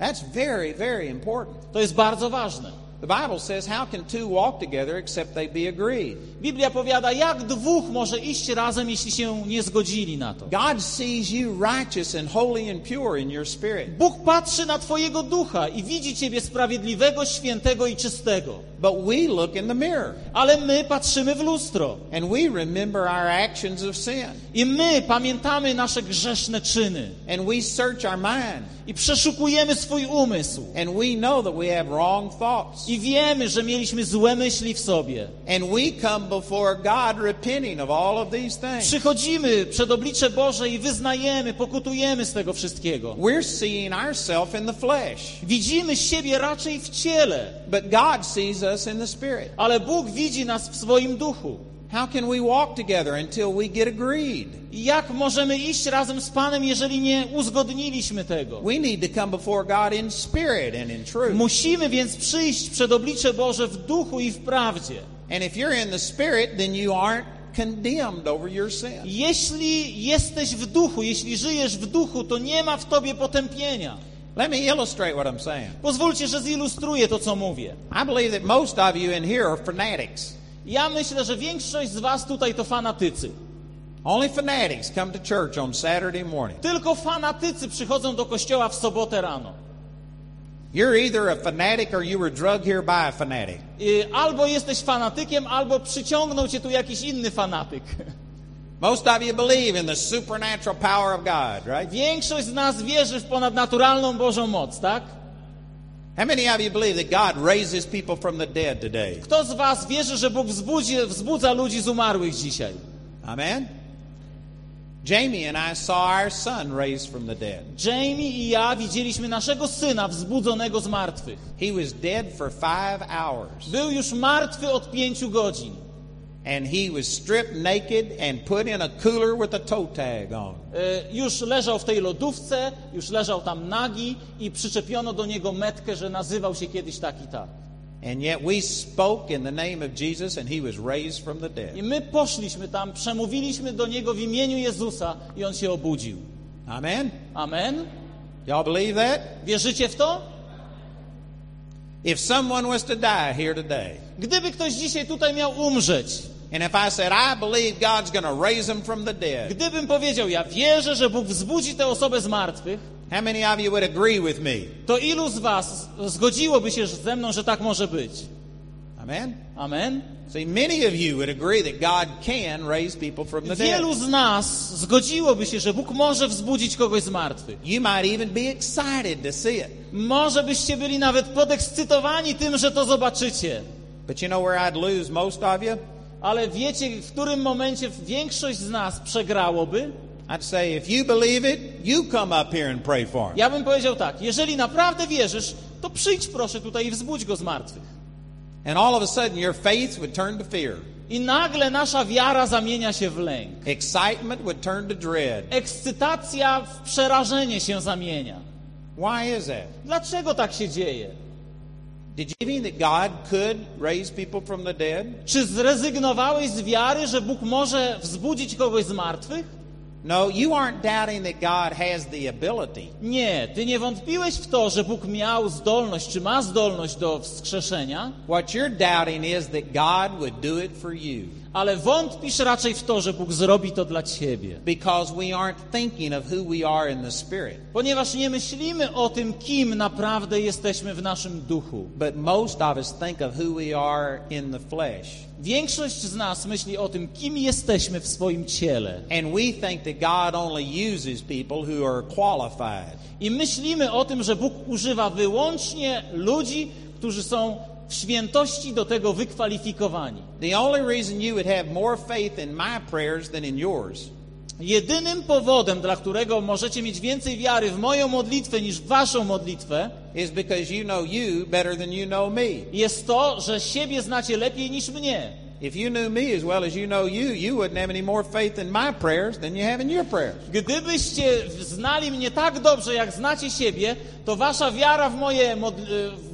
That's very, very important. to jest bardzo ważne. The Bible says, How can two walk together except they be agreed? Biblia powiada, jak dwóch może iść razem, jeśli się nie zgodzili na to. God sees you righteous and holy and pure in your spirit. Bóg patrzy na Twojego ducha i widzi Ciebie sprawiedliwego, świętego i czystego. But we look in the mirror Ale my patrzymy w lustro and we remember our actions of sin i my pamiętamy nasze grzeszne czyny and we search our mind i przeszukujemy swój umysł and we know that we have wrong thoughts. I wiemy, że mieliśmy złe myśli w sobie. And we come before God repenting of all of these things. Przychodzimy przed oblicze Boże i wyznajemy, pokutujemy z tego wszystkiego. We're seeing ourselves in the flesh, Widzimy siebie raczej w ciele, but God sees us in the spirit. ale Bóg widzi nas w swoim duchu. How can we walk together until we get agreed? Jak możemy iść razem z Panem, jeżeli nie uzgodniliśmy tego? We need to come before God in spirit and in truth. Musimy więc przyjść przed oblicze Boże w duchu i w prawdzie. And if you're in the spirit, then you aren't condemned over your sin. Jeśli jesteś w duchu, jeśli żyjesz w duchu, to nie ma w tobie potępienia. Let me illustrate what I'm saying. Pozwólcie, że zilustruję to, co mówię. I believe that most of you in here are fanatics. Ja myślę, że większość z was tutaj to fanatycy. Only fanatics come to church on Saturday morning. Tylko fanatycy przychodzą do kościoła w sobotę rano. You're either a fanatic or you were drugged here by a fanatic. Y, Albo jesteś fanatykiem, albo przyciągnął cię tu jakiś inny fanatyk. Most of you believe in the supernatural power of God, right? Większość z nas wierzy w ponadnaturalną Bożą moc, tak? How many of you believe that God raises people from the dead today? Kto z was wierzy, że Bóg wzbudzi, wzbudza ludzi z umarłych dzisiaj? Amen? Jamie and I saw our son raised from the dead. Jamie i ja widzieliśmy naszego syna wzbudzonego z martwych. He was dead for five hours. Był już martwy od pięciu godzin. And he was stripped naked and put in a cooler with a toe tag on. E, Już leżał w tej lodówce, już leżał tam nagi i przyczepiono do niego metkę, że nazywał się kiedyś tak i tak. And yet we spoke in the name of Jesus and he was raised from the dead. I my poszliśmy tam, przemówiliśmy do niego w imieniu Jezusa i on się obudził. Amen? Amen? Y'all believe that? Wierzycie w to? If someone was to die here today, Gdyby ktoś dzisiaj tutaj miał umrzeć, and if I said, I believe God's going to raise him from the dead, gdybym powiedział, ja wierzę, że Bóg wzbudzi tę osobę z martwych, how many of you would agree with me? to ilu z was zgodziłoby się ze mną, że tak może być? Amen? Amen? See, many of you would agree that God can raise people from the dead. Wielu z nas zgodziłoby się, że Bóg może wzbudzić kogoś z martwych. You might even be excited to see it. Może byście byli nawet podekscytowani tym, że to zobaczycie. But you know where I'd lose most of you? Ale wiecie, w którym momencie większość z nas przegrałoby? I'd say, if you believe it, you come up here and pray for him. Ja bym powiedział tak, jeżeli naprawdę wierzysz, to przyjdź proszę tutaj i wzbudź go z martwych. And all of a sudden, your faith would turn to fear. I nagle nasza wiara zamienia się w lęk. Excitement would turn to dread. Ekscytacja w przerażenie się zamienia. Why is that? Dlaczego tak się dzieje? Did you believe that God could raise people from the dead? Czy zrezygnowałeś z wiary, że Bóg może wzbudzić kogoś z martwych? No, you aren't doubting that God has the ability. Nie, ty nie wątpiłeś w to, że Bóg miał zdolność, czy ma zdolność do wskrzeszenia, What you're doubting is that God would do it for you ale wątpisz raczej w to, że Bóg zrobi to dla ciebie. because we aren't thinking of who we are in the Spirit. Ponieważ nie myślimy o tym, kim naprawdę jesteśmy w naszym duchu. But most of us think of who we are in the flesh. Większość z nas myśli o tym, kim jesteśmy w swoim ciele. And we think that God only uses people who are qualified. I myślimy o tym, że Bóg używa wyłącznie ludzi, którzy są w świętości do tego wykwalifikowani. The only reason you would have more faith in my prayers than in yours Jedynym powodem, dla którego możecie mieć więcej wiary w moją modlitwę niż w waszą modlitwę, is because you know you better than you know me. jest to, że siebie znacie lepiej niż mnie. If you knew me as well as you know you, you wouldn't have any more faith in my prayers than you have in your prayers. Gdybyście znali mnie tak dobrze, jak znacie siebie, to wasza wiara w, moje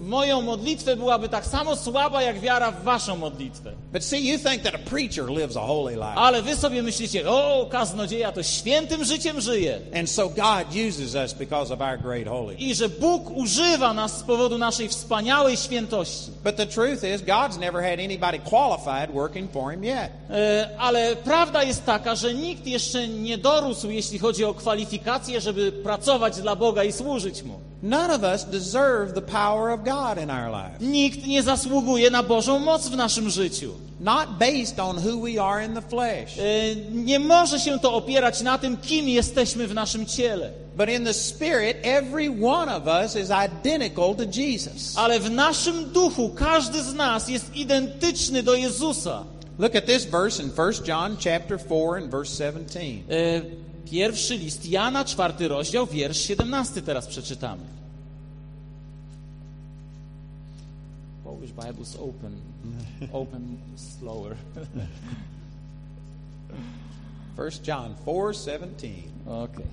moją modlitwę byłaby tak samo słaba, jak wiara w waszą modlitwę. But see, you think that a preacher lives a holy life. Ale wy sobie myślicie, o, kaznodzieja to świętym życiem żyje. And so God uses us because of our great holiness. I że Bóg używa nas z powodu naszej wspaniałej świętości. But the truth is, God's never had anybody qualified working for Him yet. E, Ale prawda jest taka, że nikt jeszcze nie dorósł, jeśli chodzi o kwalifikacje, żeby pracować dla Boga i służyć Mu. None of us deserve the power of God in our lives. Nikt nie zasługuje na Bożą moc w naszym życiu. Not based on who we are in the flesh, E, Nie może się to opierać na tym, kim jesteśmy w naszym ciele. but in the spirit, every one of us is identical to Jesus. Ale w naszym duchu każdy z nas jest identyczny do Jezusa. Look at this verse in 1 John chapter 4 and verse 17. E, Pierwszy list Jana, czwarty rozdział, wiersz 17 teraz przeczytamy. Polish Bible's open. Open slower. 1 John 4:17. Okej.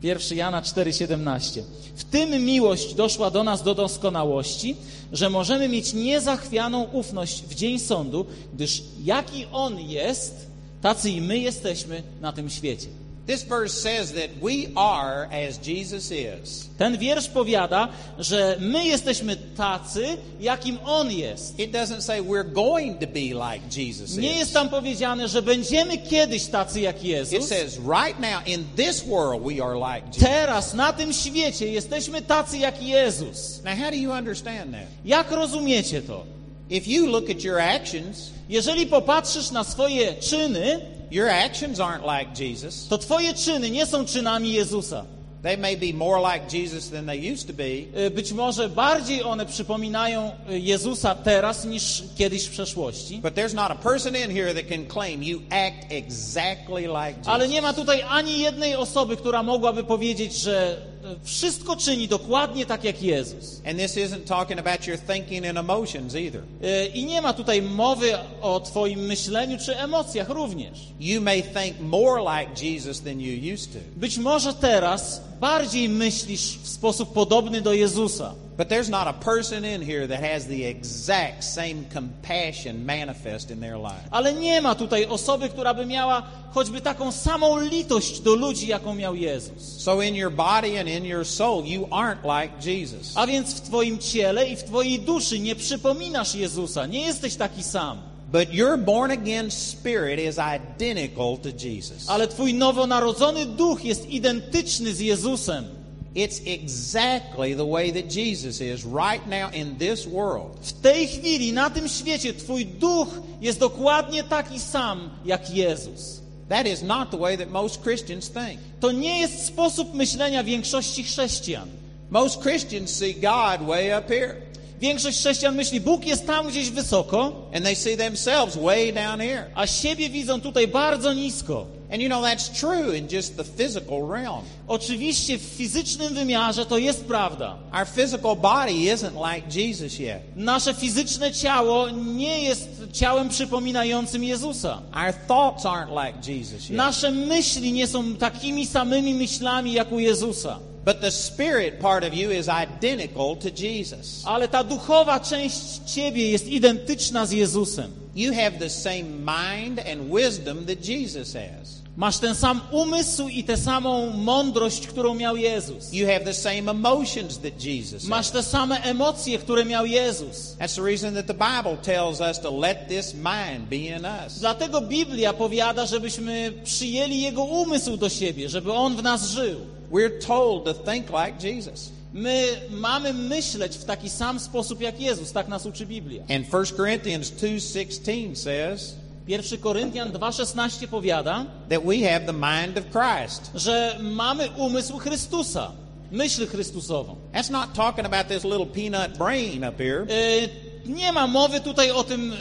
Pierwszy Jana 4,17. W tym miłość doszła do nas do doskonałości, że możemy mieć niezachwianą ufność w dzień sądu, gdyż jaki On jest, tacy i my jesteśmy na tym świecie. This verse says that we are as Jesus is. Ten wiersz powiada, że my jesteśmy tacy, jakim On jest. It doesn't say we're going to be like Jesus Nie jest tam powiedziane, że będziemy kiedyś tacy jak It Jezus. says right now in this world we are like Jesus. Teraz, na tym świecie, jesteśmy tacy jak Jezus. Now how do you understand that? Jak rozumiecie to? If you look at your actions, Jeżeli popatrzysz na swoje czyny, your actions aren't like Jesus. to twoje czyny nie są czynami Jezusa. They may be more like Jesus than they used to be, Y, Być może bardziej one przypominają y, Jezusa teraz niż kiedyś w przeszłości. but there's not a person in here that can claim you act exactly like Jesus. Ale nie ma tutaj ani jednej osoby, która mogłaby powiedzieć, że wszystko czyni dokładnie tak jak Jezus. And this isn't talking about your thinking and emotions either. Y, I nie ma tutaj mowy o twoim myśleniu czy emocjach również. You may think more like Jesus than you used to. Być może teraz bardziej myślisz w sposób podobny do Jezusa. But there's not a person in here that has the exact same compassion manifest in their life. Ale nie ma tutaj osoby, która by miała choćby taką samą litość do ludzi, jaką miał Jezus. So in your body and in your soul, you aren't like Jesus. A więc w Twoim ciele i w Twojej duszy nie przypominasz Jezusa, nie jesteś taki sam. But your born again spirit is identical to Jesus. Ale Twój nowonarodzony duch jest identyczny z Jezusem. It's exactly the way that Jesus is right now in this world. W tej chwili na tym świecie Twój duch jest dokładnie taki sam jak Jezus. That is not the way that most Christians think. To nie jest sposób myślenia większości chrześcijan. Most Christians see God way up here, Większość chrześcijan myśli, Bóg jest tam gdzieś wysoko, and they see themselves way down here. a siebie widzą tutaj bardzo nisko. And you know that's true in just the physical realm. Oczywiście w fizycznym wymiarze to jest prawda. Our physical body isn't like Jesus yet. Nasze fizyczne ciało nie jest ciałem przypominającym Jezusa. Our thoughts aren't like Jesus yet. Nasze myśli nie są takimi samymi myślami jak u Jezusa. But the spirit part of you is identical to Jesus. Ale ta duchowa część ciebie jest identyczna z Jezusem. You have the same mind and wisdom that Jesus has. Masz ten sam umysł i tę samą mądrość, którą miał Jezus. You have the same emotions that Jesus Masz te same emocje, które miał Jezus. That's the reason that the Bible tells us to let this mind be in us. Dlatego Biblia powiada, żebyśmy przyjęli Jego umysł do siebie, żeby On w nas żył. We're told to think like Jesus. My mamy myśleć w taki sam sposób jak Jezus, tak nas uczy Biblia. And 1 Corinthians 2:16 says 1 Koryntian 2,16 powiada, that we have the mind of Christ. że mamy umysł Chrystusa, myśl Chrystusową. That's not talking about this little peanut brain up here. E, Nie ma mowy tutaj o tym e,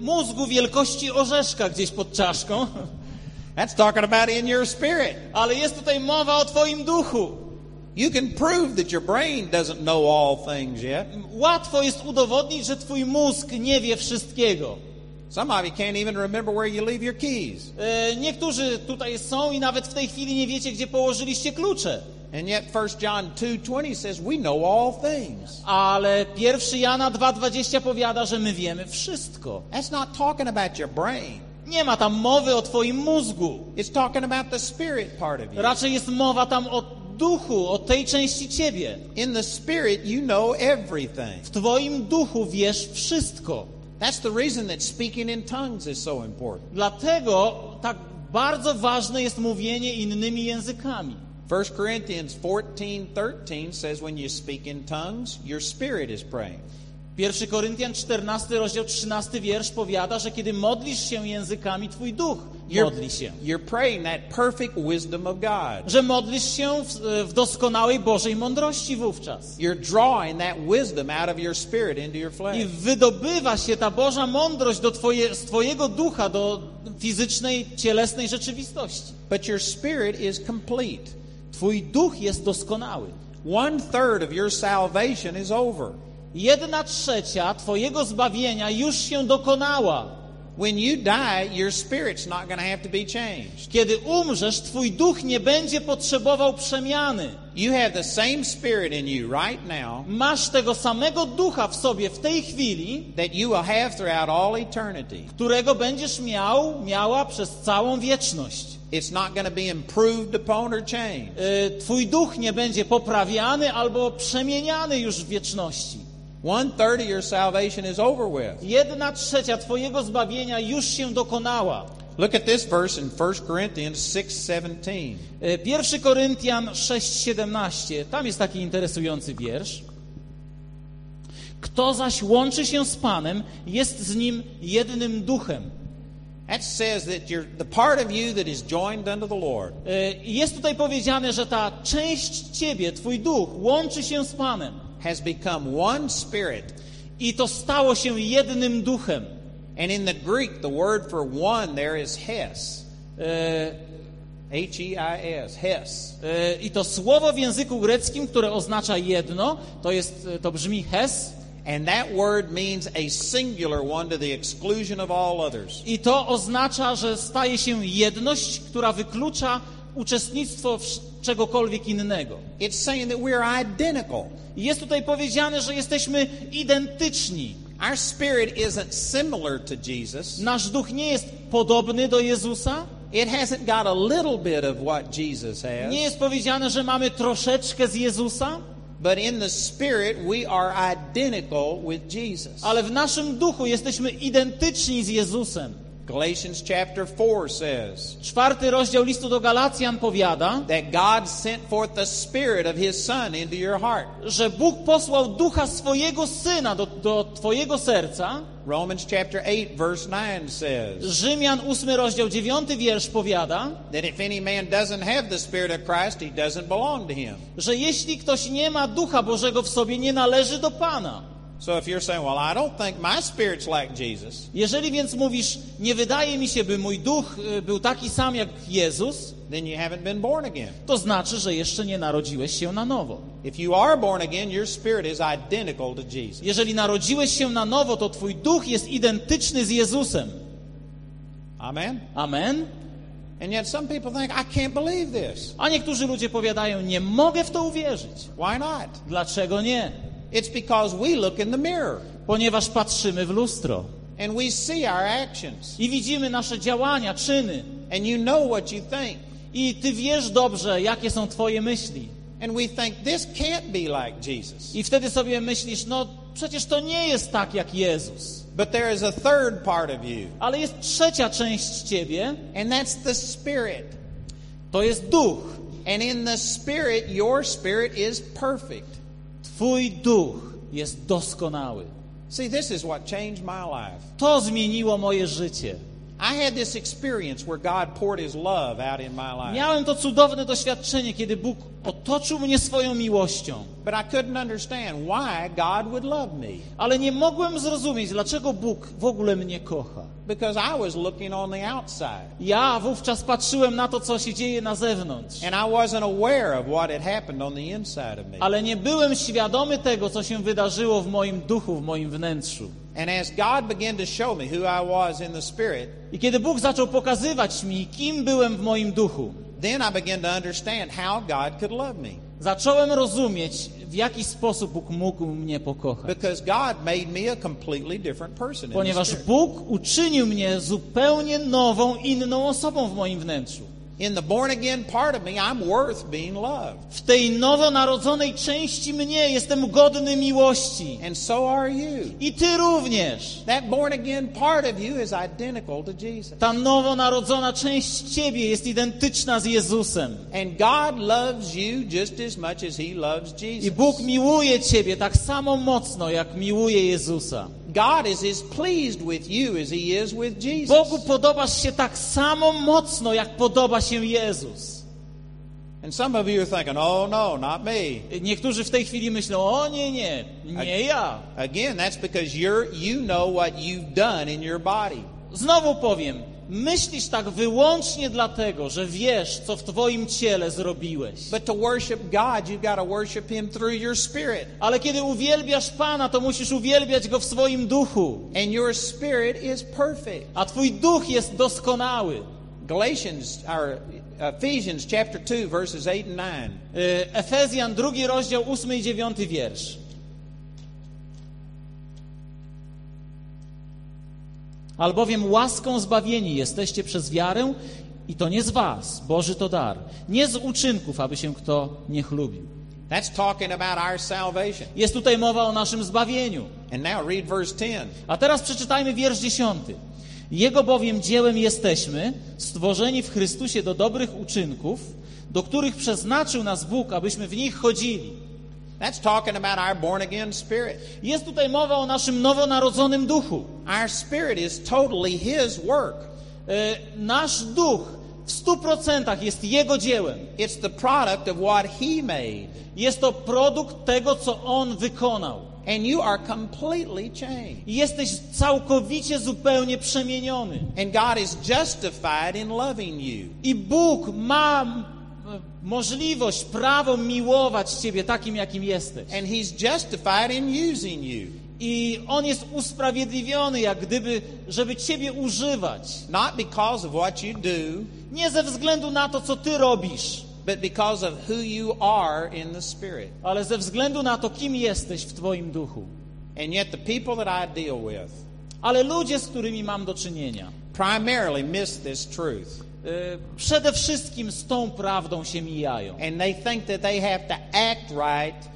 mózgu wielkości orzeszka gdzieś pod czaszką, That's talking about in your spirit. ale jest tutaj mowa o Twoim duchu. You can prove that your brain doesn't know all things yet. Łatwo jest udowodnić, że Twój mózg nie wie wszystkiego. Some of you can't even remember where you leave your keys. E, Niektórzy tutaj są i nawet w tej chwili nie wiecie, gdzie położyliście klucze. And yet 1 John 2:20 says we know all things. Ale 1 Jana 2,20 powiada, że my wiemy wszystko. That's not talking about your brain. Nie ma tam mowy o Twoim mózgu. It's talking about the spirit part of you. Raczej jest mowa tam o duchu, o tej części Ciebie. In the spirit you know everything. W Twoim duchu wiesz wszystko. That's the reason that speaking in tongues is so important. Dlatego tak bardzo ważne jest mówienie innymi językami. 1 Corinthians 14 13 says, When you speak in tongues, your spirit is praying. 1 Koryntian 14, rozdział 13 wiersz powiada, że kiedy modlisz się językami, twój duch modli się. you're praying that perfect wisdom of God. Że modlisz się w, w doskonałej Bożej mądrości wówczas. You're drawing that wisdom out of your spirit into your I flesh. wydobywa się ta Boża mądrość do twoje, z twojego ducha do fizycznej, cielesnej rzeczywistości. But your spirit is complete. Twój duch jest doskonały. One third of your salvation is over. Jedna trzecia twojego zbawienia już się dokonała. When you die, your spirit's not going to have to be changed. Kiedy umrzesz, twój duch nie będzie potrzebował przemiany. You have the same spirit in you right now Masz tego samego ducha w sobie w tej chwili, that you will have throughout all eternity. którego będziesz miał, miała przez całą wieczność. It's not going to be improved upon or changed. Y, Twój duch nie będzie poprawiany albo przemieniany już w wieczności. One third of your salvation is over with. Jedna trzecia Twojego zbawienia już się dokonała. Look at this verse in 1 Corinthians 6:17. Y, 1 Koryntian 6,17. Tam jest taki interesujący wiersz. Kto zaś łączy się z Panem, jest z Nim jednym duchem. That says that you're, the part of you that is joined unto the Lord Y, Jest tutaj powiedziane, że ta część Ciebie, Twój duch, łączy się z Panem. Has become one spirit. I to stało się jednym duchem. And in the Greek, the word for one there is hes. Y, H E I S. Hes. I to słowo w języku greckim, które oznacza jedno, to, jest, to brzmi hes. And that word means a singular one to the exclusion of all others. I to oznacza, że staje się jedność, która wyklucza uczestnictwo w czegokolwiek innego. It's saying that we're identical. Jest tutaj powiedziane, że jesteśmy identyczni. Our spirit isn't similar to Jesus. Nasz duch nie jest podobny do Jezusa. It hasn't got a little bit of what Jesus has. Nie jest powiedziane, że mamy troszeczkę z Jezusa, But in the spirit, we are identical with Jesus. ale w naszym duchu jesteśmy identyczni z Jezusem. Galatians chapter 4 says Czwarty rozdział listu do Galacjan powiada, that God sent forth the spirit of his son into your heart. że Bóg posłał ducha swojego syna do, do twojego serca. Romans chapter 8 verse 9 says Rzymian 8 rozdział 9 wiersz powiada, that if any man doesn't have the spirit of Christ, he doesn't belong to him. że jeśli ktoś nie ma ducha Bożego w sobie, nie należy do Pana. So if you're saying, well, I don't think my spirit's like Jesus, Jeżeli więc mówisz, nie wydaje mi się, by mój duch y, był taki sam jak Jezus, then you haven't been born again. to znaczy, że jeszcze nie narodziłeś się na nowo. If you are born again, your spirit is identical to Jesus. Jeżeli narodziłeś się na nowo, to twój duch jest identyczny z Jezusem. Amen? Amen? And yet some people think, I can't believe this. A niektórzy ludzie powiadają, nie mogę w to uwierzyć. Why not? Dlaczego nie? It's because we look in the mirror Ponieważ patrzymy w lustro and we see our actions. i widzimy nasze działania, czyny. And you know what you think. I ty wiesz dobrze, jakie są twoje myśli. And we think, this can't be like Jesus. I wtedy sobie myślisz, no przecież to nie jest tak jak Jezus. But there is a third part of you, Ale jest trzecia część ciebie, and that's the spirit. to jest duch. And in the spirit, your spirit is perfect. Twój duch jest doskonały. See, this is what changed my life. To zmieniło moje życie. I had this experience where God poured His love out in my life. Miałem to cudowne doświadczenie, kiedy Bóg otoczył mnie swoją miłością. But I couldn't understand why God would love me Ale nie mogłem zrozumieć, dlaczego Bóg w ogóle mnie kocha. because I was looking on the outside Ja wówczas patrzyłem na to, co się dzieje na zewnątrz. and I wasn't aware of what had happened on the inside of me. Ale nie byłem świadomy tego, co się wydarzyło w moim duchu, w moim wnętrzu. And as God began to show me who I was in the Spirit, I kiedy Bóg zaczął pokazywać mi, kim byłem w moim duchu, then I began to understand how God could love me. zacząłem rozumieć, w jaki sposób Bóg mógł mnie pokochać. Because God made me a completely different person in the Ponieważ. Bóg uczynił mnie zupełnie nową, inną osobą w moim wnętrzu. In the born again part of me, I'm worth being loved. W tej nowonarodzonej części mnie jestem godny miłości. And so are you. I ty również. That born again part of you is identical to Jesus. Ta nowonarodzona część ciebie jest identyczna z Jezusem. And God loves you just as much as He loves I Jesus. Bóg miłuje ciebie tak samo mocno, jak miłuje Jezusa. God is as pleased with you as He is with Jesus. Bogu podobasz się tak samo mocno, jak podoba się Jezus. And some of you are thinking, oh no, not me. Niektórzy w tej chwili myślą, o nie, nie, nie ja. Again, that's because you're, you know what you've done in your body. Znowu powiem, myślisz tak wyłącznie dlatego, że wiesz, co w twoim ciele zrobiłeś. But to worship God, you've got to worship Him through your spirit. Ale kiedy uwielbiasz Pana, to musisz uwielbiać Go w swoim duchu. And your spirit is perfect. A twój duch jest doskonały. Galatians, or Ephesians chapter 2, verses 8 and 9. Y, Efezjan, drugi rozdział, ósmy i dziewiąty wiersz. Albowiem łaską zbawieni jesteście przez wiarę i to nie z was, Boży to dar, nie z uczynków, aby się kto nie chlubił. That's talking about our salvation. Jest tutaj mowa o naszym zbawieniu. And now read verse 10. A teraz przeczytajmy wiersz dziesiąty. Jego bowiem dziełem jesteśmy, stworzeni w Chrystusie do dobrych uczynków, do których przeznaczył nas Bóg, abyśmy w nich chodzili. That's talking about our born again spirit. Jest tutaj mowa o naszym nowonarodzonym duchu. Our spirit is totally His work. E, Nasz duch w stu procentach jest Jego dziełem. It's the product of what He made. Jest to produkt tego, co On wykonał. And you are completely changed. Jesteś całkowicie, zupełnie przemieniony. And God is justified in loving you. I Bóg ma możliwość, prawo miłować Ciebie takim, jakim jesteś. And He's justified in using you. I On jest usprawiedliwiony, jak gdyby, żeby Ciebie używać. Not because of what you do, Nie ze względu na to, co Ty robisz, but because of who you are in the Spirit. ale ze względu na to, kim jesteś w Twoim duchu. And yet, the people that I deal with Ale ludzie, z którymi mam do czynienia, primarily miss this truth. Y, przede wszystkim z tą prawdą się mijają. Right.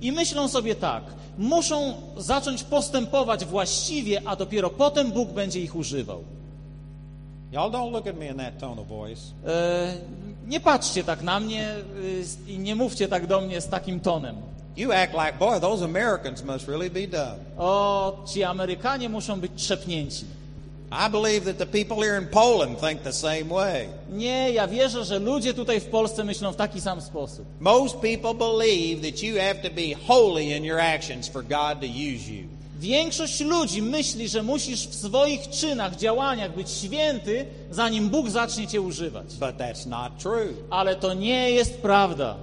I myślą sobie tak, muszą zacząć postępować właściwie, a dopiero potem Bóg będzie ich używał. Y'all don't look at me in that tone of voice. E, nie patrzcie tak na mnie y, i nie mówcie tak do mnie z takim tonem. You act like, boy, those Americans must really be dumb. O, ci Amerykanie muszą być trzepnięci. I believe that the people here in Poland think the same way. Nie, ja wierzę, że ludzie tutaj w Polsce myślą w taki sam sposób. Most people believe that you have to be holy in your actions for God to use you. Większość ludzi myśli, że musisz w swoich czynach, działaniach być święty, zanim Bóg zacznie cię używać. But that's not true. Ale to nie jest prawda.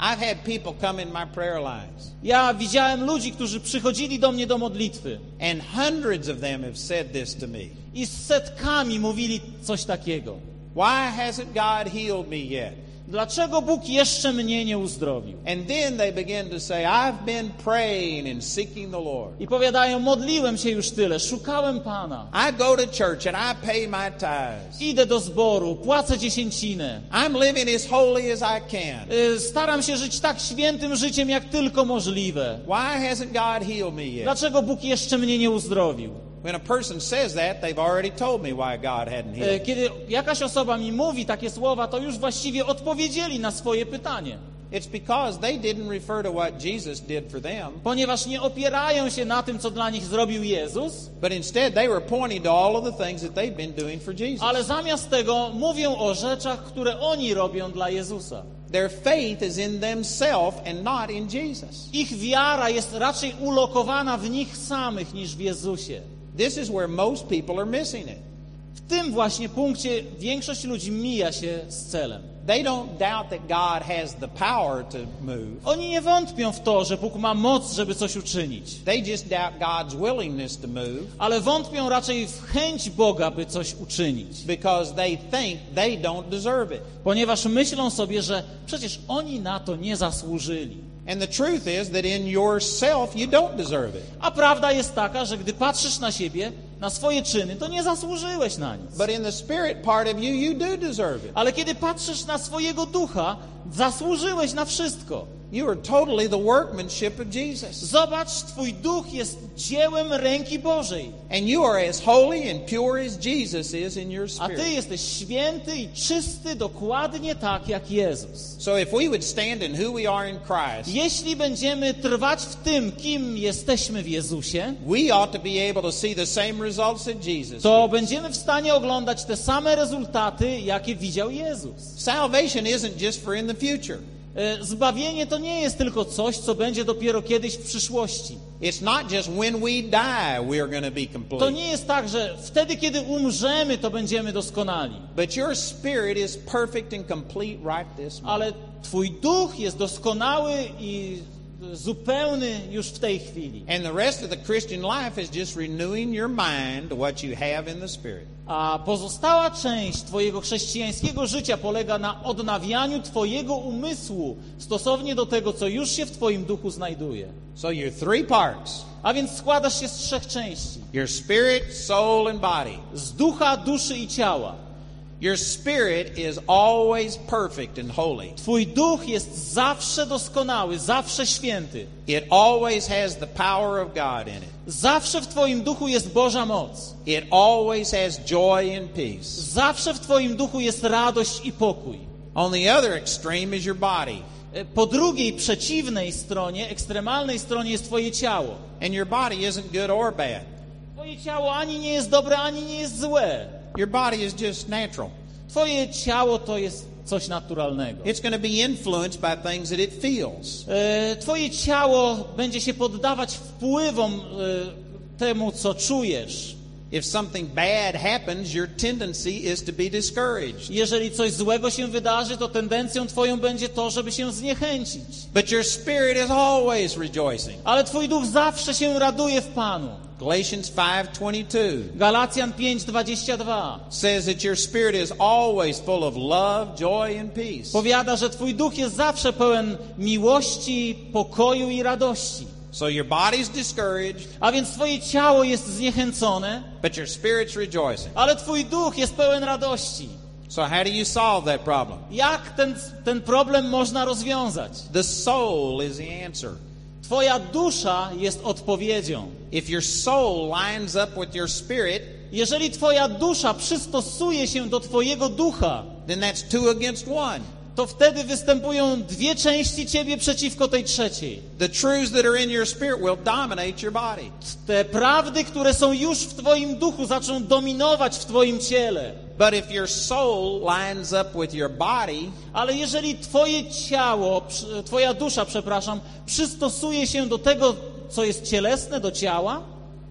I've had people come in my prayer lines, Ja widziałem ludzi, którzy przychodzili do mnie do modlitwy and hundreds of them have said this to me. i z setkami mówili coś takiego. Why hasn't God healed me yet? Dlaczego Bóg jeszcze mnie nie uzdrowił? And then they begin to say, I've been praying and seeking the Lord. I powiadają, modliłem się już tyle, szukałem Pana. I go to church and I pay my tithes. Idę do zboru, płacę dziesięcinę. I'm living as holy as I can. Y, Staram się żyć tak świętym życiem, jak tylko możliwe. Why hasn't God healed me yet? Dlaczego Bóg jeszcze mnie nie uzdrowił? When a person says that, they've already told me why God hadn't E, healed. Kiedy jakaś osoba mi mówi takie słowa, to już właściwie odpowiedzieli na swoje pytanie. It's because they didn't refer to what Jesus did for them, Ponieważ nie opierają się na tym, co dla nich zrobił Jezus, but instead they were pointing to all of the things that they've been doing for Jesus. ale zamiast tego mówią o rzeczach, które oni robią dla Jezusa. Their faith is in themselves and not in Jesus. Ich wiara jest raczej ulokowana w nich samych niż w Jezusie. This is where most people are missing it. W tym właśnie punkcie większość ludzi mija się z celem. They don't doubt that God has the power to move. Oni nie wątpią w to, że Bóg ma moc, żeby coś uczynić, They just doubt God's willingness to move ale wątpią raczej w chęć Boga, by coś uczynić. because they think they don't deserve it. Ponieważ myślą sobie, że przecież oni na to nie zasłużyli. And the truth is that in yourself you don't deserve it. A prawda jest taka, że gdy patrzysz na siebie, na swoje czyny, to nie zasłużyłeś na nic. But in the spirit part of you, you do deserve it. Ale kiedy patrzysz na swojego ducha, zasłużyłeś na wszystko. You are totally the workmanship of Jesus. Zobacz, twój duch jest dziełem ręki Bożej. And you are as holy and pure as Jesus is in your A ty spirit. jesteś święty i czysty dokładnie tak jak Jezus. So if we would stand in who we are in Christ, Jeśli będziemy trwać w tym, kim jesteśmy w Jezusie, we ought to be able to see the same results that Jesus to będziemy w stanie oglądać te same rezultaty, jakie widział Jezus. Salvation isn't just for in the future. E, Zbawienie to nie jest tylko coś, co będzie dopiero kiedyś w przyszłości. It's not just when we die we're going to be To complete. nie jest tak, że wtedy, kiedy umrzemy, to będziemy doskonali. But your spirit is perfect and complete right this moment. Ale Twój duch jest doskonały i zupełny już w tej chwili. And the rest of the Christian life is just renewing your mind to what you have in the spirit. A pozostała część Twojego chrześcijańskiego życia polega na odnawianiu Twojego umysłu stosownie do tego, co już się w Twoim duchu znajduje. So your three parts, A więc składasz się z trzech części: your spirit, soul and body. z ducha, duszy i ciała. Your spirit is always perfect and holy. Twój duch jest zawsze doskonały, zawsze święty. It always has the power of God in it. Zawsze w Twoim duchu jest Boża moc. It always has joy and peace. Zawsze w Twoim duchu jest radość i pokój. On the other extreme is your body. E, Po drugiej, przeciwnej stronie, ekstremalnej stronie jest Twoje ciało. And your body isn't good or bad. Twoje ciało ani nie jest dobre, ani nie jest złe. Your body is just natural. Twoje ciało to jest coś naturalnego. It's going to be influenced by things that it feels. E, Twoje ciało będzie się poddawać wpływom e, temu, co czujesz. If something bad happens, your tendency is to be discouraged. Jeżeli coś złego się wydarzy, to tendencją Twoją będzie to, żeby się zniechęcić. But your spirit is always rejoicing. Ale Twój duch zawsze się raduje w Panu. Galatians 5:22 Galacjan 5:22 says that your spirit is always full of love, joy and peace. powiada, że Twój duch jest zawsze pełen miłości, pokoju i radości. So your body's discouraged, A więc Twoje ciało jest zniechęcone, but your spirit's rejoicing. ale Twój duch jest pełen radości. So how do you solve that problem? Jak ten, ten problem można rozwiązać? The soul is the answer. Twoja dusza jest odpowiedzią. If your soul lines up with your spirit, Jeżeli Twoja dusza przystosuje się do Twojego ducha, then that's two against one. to wtedy występują dwie części Ciebie przeciwko tej trzeciej. The truths that are in your spirit will dominate your body. Te prawdy, które są już w Twoim duchu, zaczną dominować w Twoim ciele. But if your soul lines up with your body, Ale jeżeli Twoje ciało, Twoja dusza, przepraszam, przystosuje się do tego, co jest cielesne, do ciała,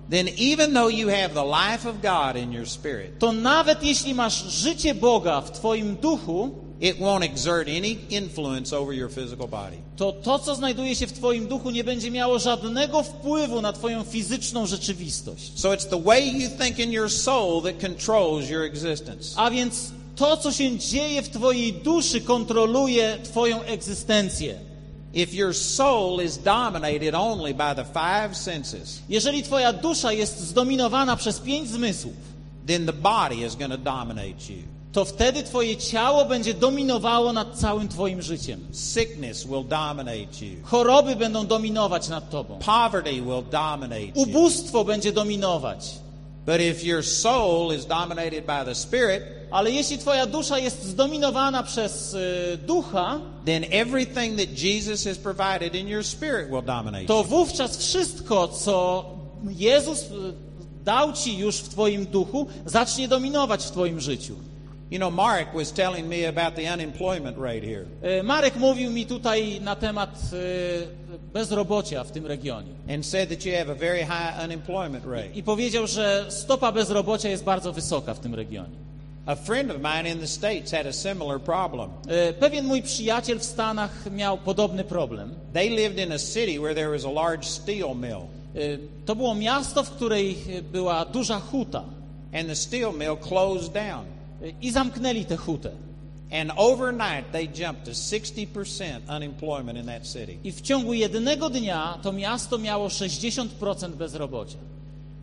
then even though you have the life of God in your spirit, to nawet jeśli masz życie Boga w Twoim duchu, it won't exert any influence over your physical body. to to, co znajduje się w Twoim duchu, nie będzie miało żadnego wpływu na Twoją fizyczną rzeczywistość. So it's the way you think in your soul that controls your existence. A więc to, co się dzieje w Twojej duszy, kontroluje Twoją egzystencję. If your soul is dominated only by the five senses, Jeżeli Twoja dusza jest zdominowana przez pięć zmysłów, then the body is going to dominate you. To wtedy Twoje ciało będzie dominowało nad całym Twoim życiem. Sickness will dominate you. Choroby będą dominować nad Tobą. Poverty will dominate you. Ubóstwo będzie dominować. But if your soul is dominated by the Spirit, Ale jeśli Twoja dusza jest zdominowana przez y, ducha, then everything that Jesus has provided in your spirit will dominate to wówczas wszystko, co Jezus y, dał Ci już w Twoim duchu, zacznie dominować w Twoim życiu. You know, Mark was telling me about the unemployment rate here Y, Marek mówił mi tutaj na temat y, bezrobocia w tym regionie. and said that you have a very high unemployment rate. I powiedział, że stopa bezrobocia jest bardzo wysoka w tym regionie. A friend of mine in the States had a similar problem. Y, Pewien mój przyjaciel w Stanach miał podobny problem. They lived in a city where there was a large steel mill, To było miasto, w której była duża huta and the steel mill closed down. I zamknęli tę hutę. And overnight, they jumped to 60% unemployment in that city. I w ciągu jednego dnia to miasto miało 60% bezrobocia.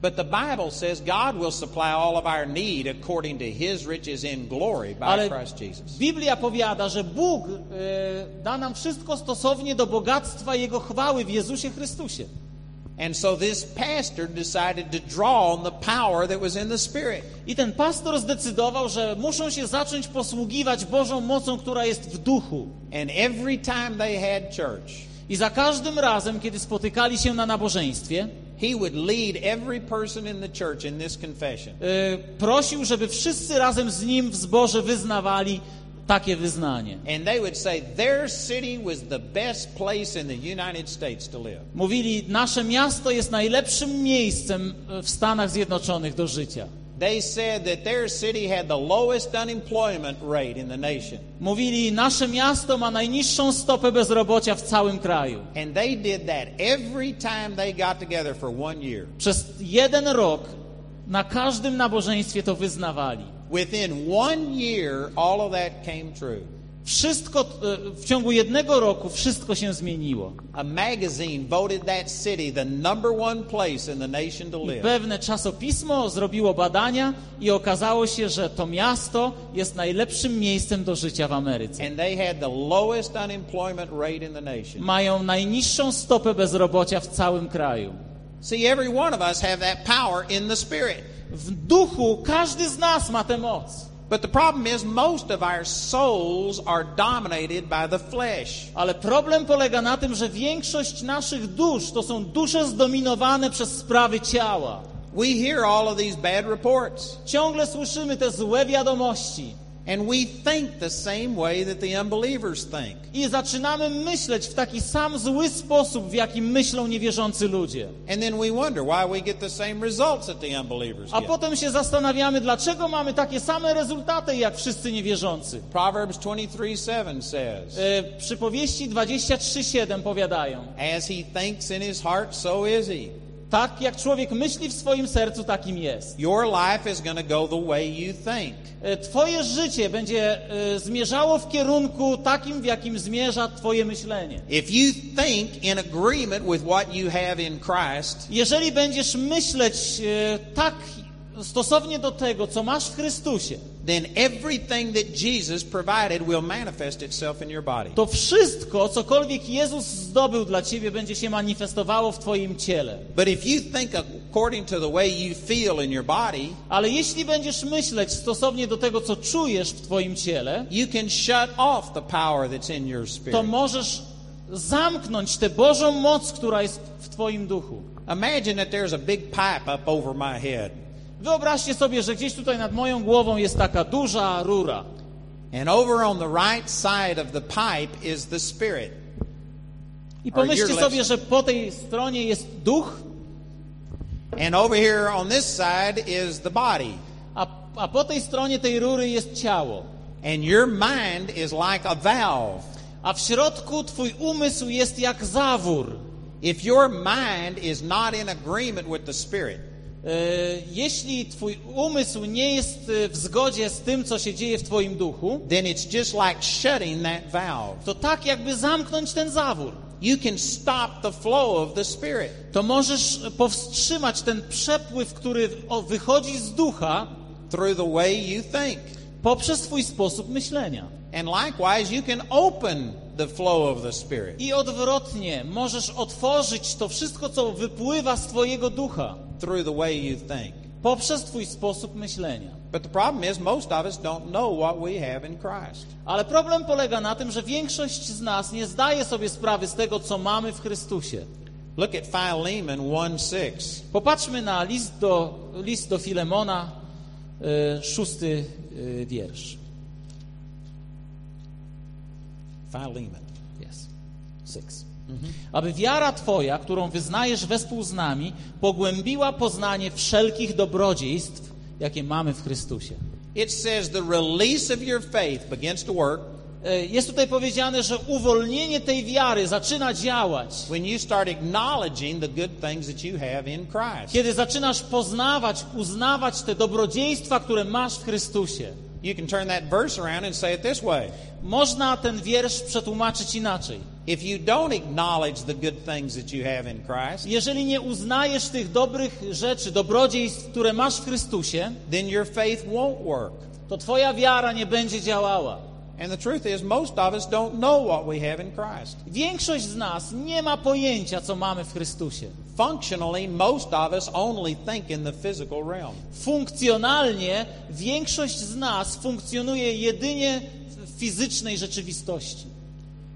But the Bible says God will supply all of our need according to his riches in glory by Ale Christ Jesus. Biblia powiada, że Bóg e, da nam wszystko stosownie do bogactwa Jego chwały w Jezusie Chrystusie. And so this pastor decided to draw on the power that was in the Spirit. I ten pastor zdecydował, że muszą się zacząć posługiwać Bożą mocą, która jest w duchu. And every time they had church, I za każdym razem, kiedy spotykali się na nabożeństwie, he would lead every person in the church in this confession. e, prosił, żeby wszyscy razem z nim w zborze wyznawali takie wyznanie. And they would say their city was the best place in the United States to live. Mówili, nasze miasto jest najlepszym miejscem w Stanach Zjednoczonych do życia. They said that their city had the lowest unemployment rate in the nation. Mówili, nasze miasto ma najniższą stopę bezrobocia w całym kraju. And they did that every time they got together for one year. Przez jeden rok na każdym nabożeństwie to wyznawali. Within one year, all of that came true. Wszystko, e, w ciągu jednego roku wszystko się zmieniło. A magazine voted that city the number one place in the nation to live. Pewne czasopismo zrobiło badania i okazało się, że to miasto jest najlepszym miejscem do życia w Ameryce. And they had the lowest unemployment rate in the nation. Mają najniższą stopę bezrobocia w całym kraju. See, every one of us have that power in the Spirit. W duchu każdy z nas ma tę moc. But the problem is, most of our souls are dominated by the flesh. Ale problem polega na tym, że większość naszych dusz to są dusze zdominowane przez sprawy ciała. We hear all of these bad reports, Ciągle słyszymy te złe wiadomości and we think the same way that the unbelievers think. i zaczynamy myśleć w taki sam zły sposób, w jakim myślą niewierzący ludzie. And then we wonder why we get the same results that the unbelievers A get. potem się zastanawiamy, dlaczego mamy takie same rezultaty jak wszyscy niewierzący. Proverbs 23:7 says, E, Przypowieści 23:7 powiadają: As he thinks in his heart, so is he. Tak jak człowiek myśli w swoim sercu, takim jest. Your life is going to go the way you think. E, Twoje życie będzie e, zmierzało w kierunku takim, w jakim zmierza Twoje myślenie. If you think in agreement with what you have in Christ, Jeżeli będziesz myśleć e, tak stosownie do tego, co masz w Chrystusie, then everything that Jesus provided will manifest itself in your body. to wszystko, cokolwiek Jezus zdobył dla Ciebie, będzie się manifestowało w Twoim ciele. But if you think according to the way you feel in your body, Ale jeśli będziesz myśleć stosownie do tego, co czujesz w Twoim ciele, you can shut off the power that's in your to spirit. możesz zamknąć tę Bożą moc, która jest w Twoim duchu. Imagine that there's a big pipe up over my head, Wyobraźcie sobie, że gdzieś tutaj nad moją głową jest taka duża rura. and over on the right side of the pipe is the Spirit. I pomyślcie sobie, że po tej stronie jest duch, And over here on this side is the body. a, a po tej stronie tej rury jest ciało. And your mind is like a valve. A w środku twój umysł jest jak zawór. If your mind is not in agreement with the Spirit, Jeśli twój umysł nie jest e, w zgodzie z tym, co się dzieje w twoim duchu, then it's just like shutting that valve. to tak jakby zamknąć ten zawór. You can stop the flow of the Spirit. To możesz powstrzymać ten przepływ, który wychodzi z ducha through the way you think. poprzez twój sposób myślenia. And likewise, you can open the flow of the Spirit I odwrotnie, możesz otworzyć to wszystko, co wypływa z twojego ducha through the way you think. poprzez twój sposób myślenia. But the problem is, most of us don't know what we have in Christ. Ale problem polega na tym, że większość z nas nie zdaje sobie sprawy z tego, co mamy w Chrystusie. Look at Philemon 1 6. Popatrzmy na list do, list do Filemona, e, szósty e, wiersz. Philemon. Yes. Aby wiara Twoja, którą wyznajesz wespół z nami, pogłębiła poznanie wszelkich dobrodziejstw, jakie mamy w Chrystusie. It says the release of your faith begins to work E, Jest tutaj powiedziane, że uwolnienie tej wiary zaczyna działać, when you start acknowledging the good things that you have in Christ. kiedy zaczynasz poznawać, uznawać te dobrodziejstwa, które masz w Chrystusie. You can turn that verse around and say it this way. Można ten wiersz przetłumaczyć inaczej. If you don't acknowledge the good things that you have in Christ, Jeżeli nie uznajesz tych dobrych rzeczy, dobrodziejstw, które masz w Chrystusie, then your faith won't work. to twoja wiara nie będzie działała. And the truth is, most of us don't know what we have in Christ. Większość z nas nie ma pojęcia, co mamy w Chrystusie. Functionally, most of us only think in the physical realm. Funkcjonalnie większość z nas funkcjonuje jedynie w fizycznej rzeczywistości.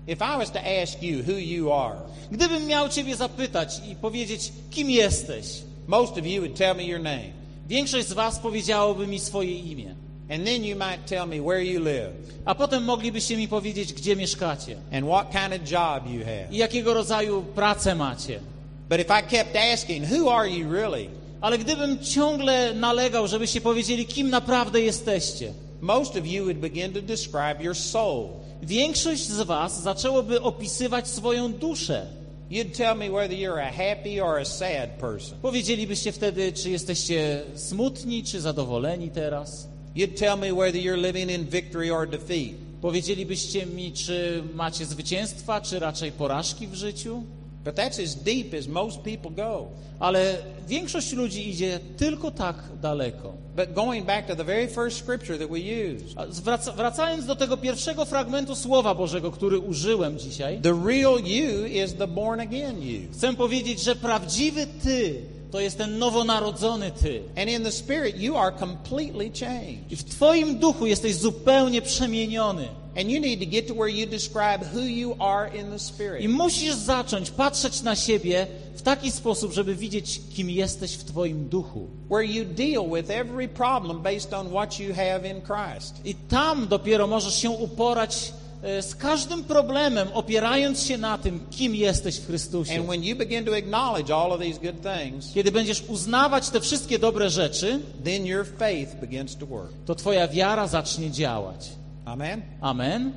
If I was to ask you who you are, Gdybym miał Ciebie zapytać i powiedzieć, kim jesteś, most of you would tell me your name. większość z Was powiedziałoby mi swoje imię. And then you might tell me where you live A potem moglibyście mi powiedzieć, gdzie mieszkacie and what kind of job you have. i jakiego rodzaju pracę macie. But if I kept asking, who are you really? Ale gdybym ciągle nalegał, żebyście powiedzieli, kim naprawdę jesteście, Most of you would begin to describe your soul. większość z Was zaczęłoby opisywać swoją duszę. You'd tell me whether you're a happy or a sad person. Powiedzielibyście wtedy, czy jesteście smutni, czy zadowoleni teraz. You'd tell me whether you're living in victory or defeat. Powiedzielibyście mi, czy macie zwycięstwa, czy raczej porażki w życiu. But that's as deep as most people go. Ale większość ludzi idzie tylko tak daleko. But going back to the very first scripture that we used, A Zwraca, wracając do tego pierwszego fragmentu Słowa Bożego, który użyłem dzisiaj, the real you is the born again you. chcę powiedzieć, że prawdziwy Ty to jest ten nowonarodzony Ty. And in the spirit, you are completely I changed. w Twoim duchu jesteś zupełnie przemieniony. And you need to get to where you describe who you are in the I spirit. musisz zacząć patrzeć na siebie w taki sposób, żeby widzieć, kim jesteś w Twoim duchu. Where you deal with every problem based on what you have in Christ. I tam dopiero możesz się uporać e, z każdym problemem, opierając się na tym, kim jesteś w Chrystusie. And when you begin to acknowledge all of these good things, Kiedy będziesz uznawać te wszystkie dobre rzeczy, then your faith begins to work. to Twoja wiara zacznie działać. Amen? Amen.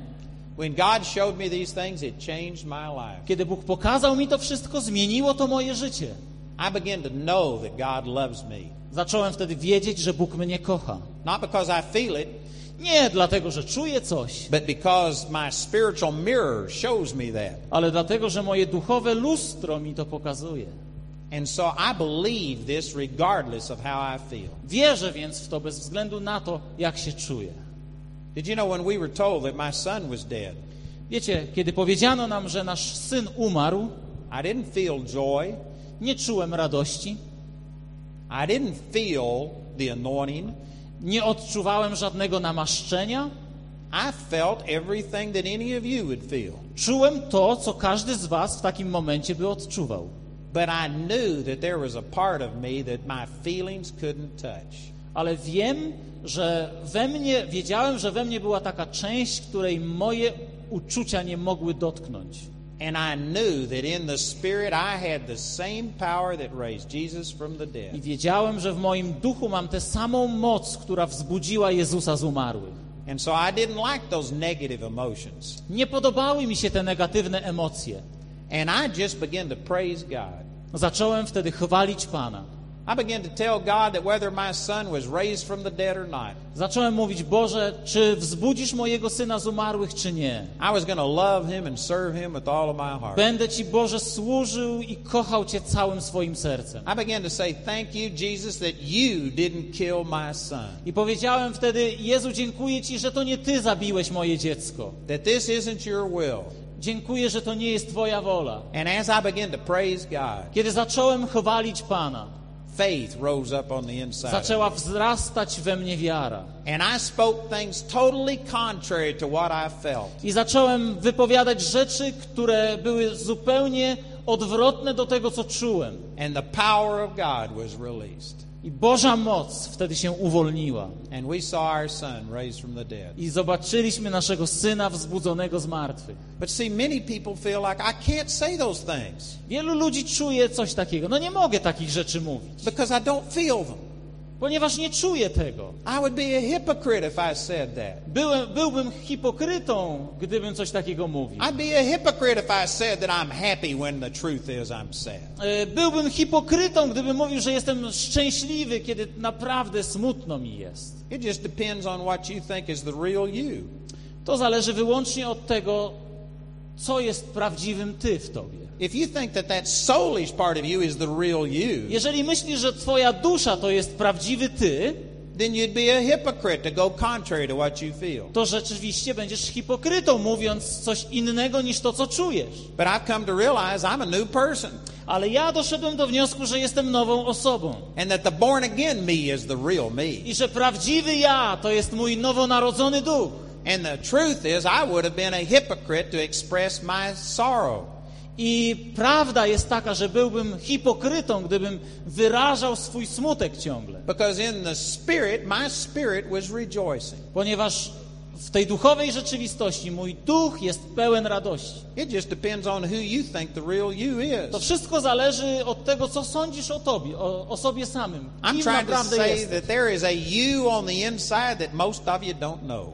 When God showed me these things, it changed my life. Kiedy Bóg pokazał mi to wszystko, zmieniło to moje życie. I began to know that God loves me. Zacząłem wtedy wiedzieć, że Bóg mnie kocha. Not because I feel it, Nie dlatego, że czuję coś, but because my spiritual mirror shows me that. ale dlatego, że moje duchowe lustro mi to pokazuje. And so I believe this regardless of how I feel. Wierzę więc w to bez względu na to, jak się czuję. Did you know when we were told that my son was dead, Wiecie, kiedy powiedziano nam, że nasz syn umarł, I didn't feel joy. nie czułem radości, I didn't feel the anointing. nie odczuwałem żadnego namaszczenia. I felt everything that any of you would feel. Czułem to, co każdy z Was w takim momencie by odczuwał. But I knew that there was a part of me that my feelings couldn't touch. Ale wiem, że we mnie, wiedziałem, że we mnie była taka część, której moje uczucia nie mogły dotknąć. And I knew that in the Spirit I had the same power that raised Jesus from the I dead. wiedziałem, że w moim duchu mam tę samą moc, która wzbudziła Jezusa z umarłych. And so I didn't like those negative emotions. Nie podobały mi się te negatywne emocje. And I just began to praise God. Zacząłem wtedy chwalić Pana. I began to tell God that whether my son was raised from the dead or not, Zacząłem mówić, Boże, czy wzbudzisz mojego syna z umarłych, czy nie? I was going to love him and serve him with all of my heart. Będę Ci, Boże, służył i kochał Cię całym swoim sercem. I began to say, Thank you, Jesus, that you didn't kill my son. I powiedziałem wtedy, Jezu, dziękuję Ci, że to nie Ty zabiłeś moje dziecko. That this isn't your will. Dziękuję, że to nie jest Twoja wola. And as I began to praise God, Kiedy zacząłem chwalić Pana, faith rose up on the inside. zaczęła wzrastać we mnie wiara. And I spoke things totally contrary to what I felt. I zacząłem wypowiadać rzeczy, które były zupełnie odwrotne do tego, co czułem. And the power of God was released. I Boża moc wtedy się uwolniła. And we saw our son raised from the dead. I zobaczyliśmy naszego syna wzbudzonego z martwych. But see, many people feel like I can't say those things Wielu ludzi czuje coś takiego. No nie mogę takich rzeczy mówić, because I don't feel them. Ponieważ nie czuję tego. I would be a hypocrite if I said that. Byłem, byłbym hipokrytą, gdybym coś takiego mówił. I'd be a hypocrite if I said that I'm happy when the truth is I'm sad. E, Byłbym hipokrytą, gdybym mówił, że jestem szczęśliwy, kiedy naprawdę smutno mi jest. It just depends on what you think is the real you. To zależy wyłącznie od tego, co jest prawdziwym ty w tobie. If you think that that soulish part of you is the real you, Jeżeli myślisz, że twoja dusza to jest prawdziwy ty, then you'd be a hypocrite to go contrary to what you feel. to rzeczywiście będziesz hipokrytą, mówiąc coś innego niż to, co czujesz. But I've come to realize I'm a new person Ale ja doszedłem do wniosku, że jestem nową osobą and that the born again me is the real me. i że prawdziwy ja to jest mój nowonarodzony duch. And the truth is, I would have been a hypocrite to express my sorrow. I prawda jest taka, że byłbym hipokrytą, gdybym wyrażał swój smutek ciągle. Because in the spirit, my spirit was rejoicing. Ponieważ w tej duchowej rzeczywistości mój duch jest pełen radości. It just depends on who you think the real you To is. wszystko zależy od tego, co sądzisz o tobie, o, o sobie samym. I'm Kim trying to say jesteś. that there is a you on the inside that most of you don't know.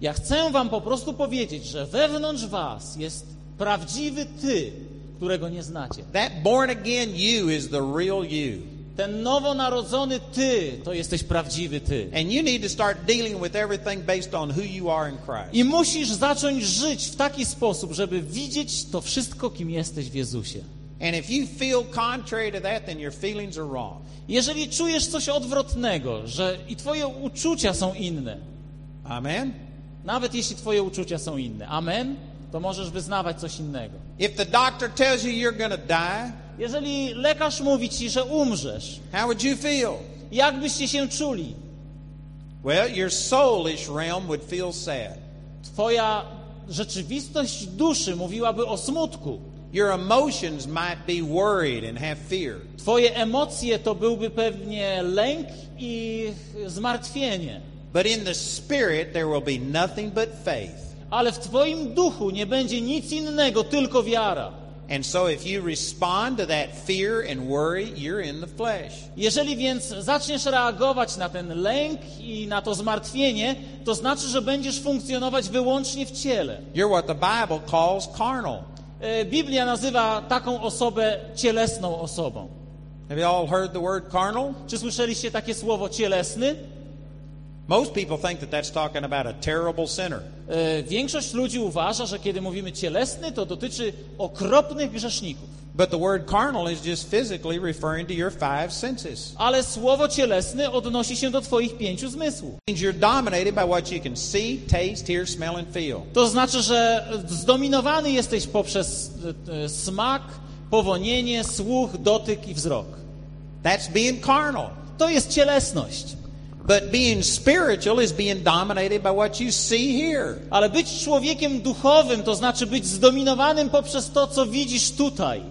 Ja chcę wam po prostu powiedzieć, że wewnątrz was jest prawdziwy ty, którego nie znacie. That born again you is the real you. Ten nowonarodzony ty to jesteś prawdziwy ty. And you need to start dealing with everything based on who you are in Christ. I musisz zacząć żyć w taki sposób, żeby widzieć to wszystko, kim jesteś w Jezusie. And if you feel contrary to that, then your feelings are wrong. Jeżeli czujesz coś odwrotnego, że i twoje uczucia są inne, Amen? nawet jeśli twoje uczucia są inne, amen, to możesz wyznawać coś innego. If the doctor tells you you're going to die, Jeżeli lekarz mówi ci, że umrzesz, how would you feel? jak byście się czuli? Well, your soulish realm would feel sad. Twoja rzeczywistość duszy mówiłaby o smutku. Your emotions might be worried and have fear. Twoje emocje to byłby pewnie lęk i zmartwienie. But in the spirit, there will be nothing but faith. Ale w Twoim duchu nie będzie nic innego, tylko wiara. And so if you respond to that fear and worry, you're in the flesh. Jeżeli więc zaczniesz reagować na ten lęk i na to zmartwienie, to znaczy, że będziesz funkcjonować wyłącznie w ciele. You're what the Bible calls carnal. E, Biblia nazywa taką osobę cielesną osobą. Have you all heard the word carnal? Czy słyszeliście takie słowo cielesny? Most people think that that's talking about a terrible sinner. E, Większość ludzi uważa, że kiedy mówimy cielesny, to dotyczy okropnych grzeszników. But the word carnal is just physically referring to your five senses. Ale słowo cielesny odnosi się do Twoich pięciu zmysłów. You're dominated by what you can see, taste, hear, smell, and feel. To znaczy, że zdominowany jesteś poprzez e, e, smak, powonienie, słuch, dotyk i wzrok. That's being carnal. To jest cielesność. But being spiritual is being dominated by what you see here. Ale być człowiekiem duchowym to znaczy być zdominowanym poprzez to, co widzisz tutaj.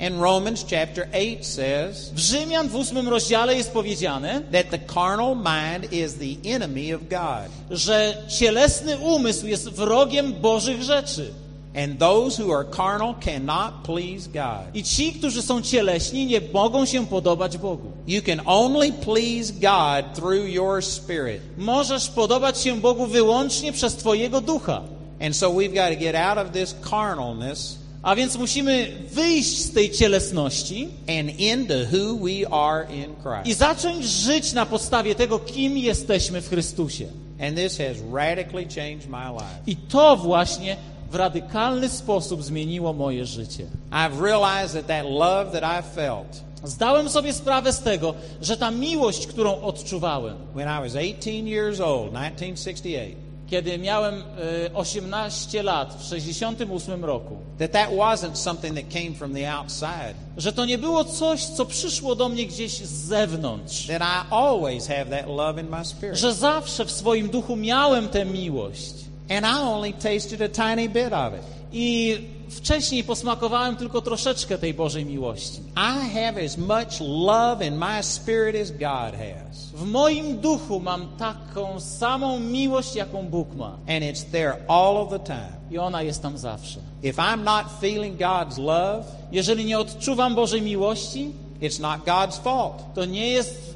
And Romans chapter 8 says W Rzymian w ósmym rozdziale jest powiedziane, that the carnal mind is the enemy of God. że cielesny umysł jest wrogiem Bożych rzeczy. And those who are carnal cannot please God. I ci, którzy są cieleśni, nie mogą się podobać Bogu. You can only please God through your spirit. Możesz podobać się Bogu wyłącznie przez Twojego ducha. And so we've got to get out of this carnalness A więc musimy wyjść z tej cielesności and into who we are in i Christ. zacząć żyć na podstawie tego, kim jesteśmy w Chrystusie. And this has radically changed my life. I to właśnie w radykalny sposób zmieniło moje życie. I've realized that that love that I felt Zdałem sobie sprawę z tego, że ta miłość, którą odczuwałem, when I was 18 years old, 1968, kiedy miałem e, 18 lat w 68 roku, that that wasn't something that came from the outside. że to nie było coś, co przyszło do mnie gdzieś z zewnątrz, That I always have that love in my spirit. że zawsze w swoim duchu miałem tę miłość. And I only tasted a tiny bit of it. I wcześniej posmakowałem tylko troszeczkę tej Bożej miłości. I have as much love in my spirit as God has. W moim duchu mam taką samą miłość, jaką Bóg ma. And it's there all of the time. I ona jest tam zawsze. If I'm not feeling God's love, Jeżeli nie odczuwam Bożej miłości, it's not God's fault. to nie jest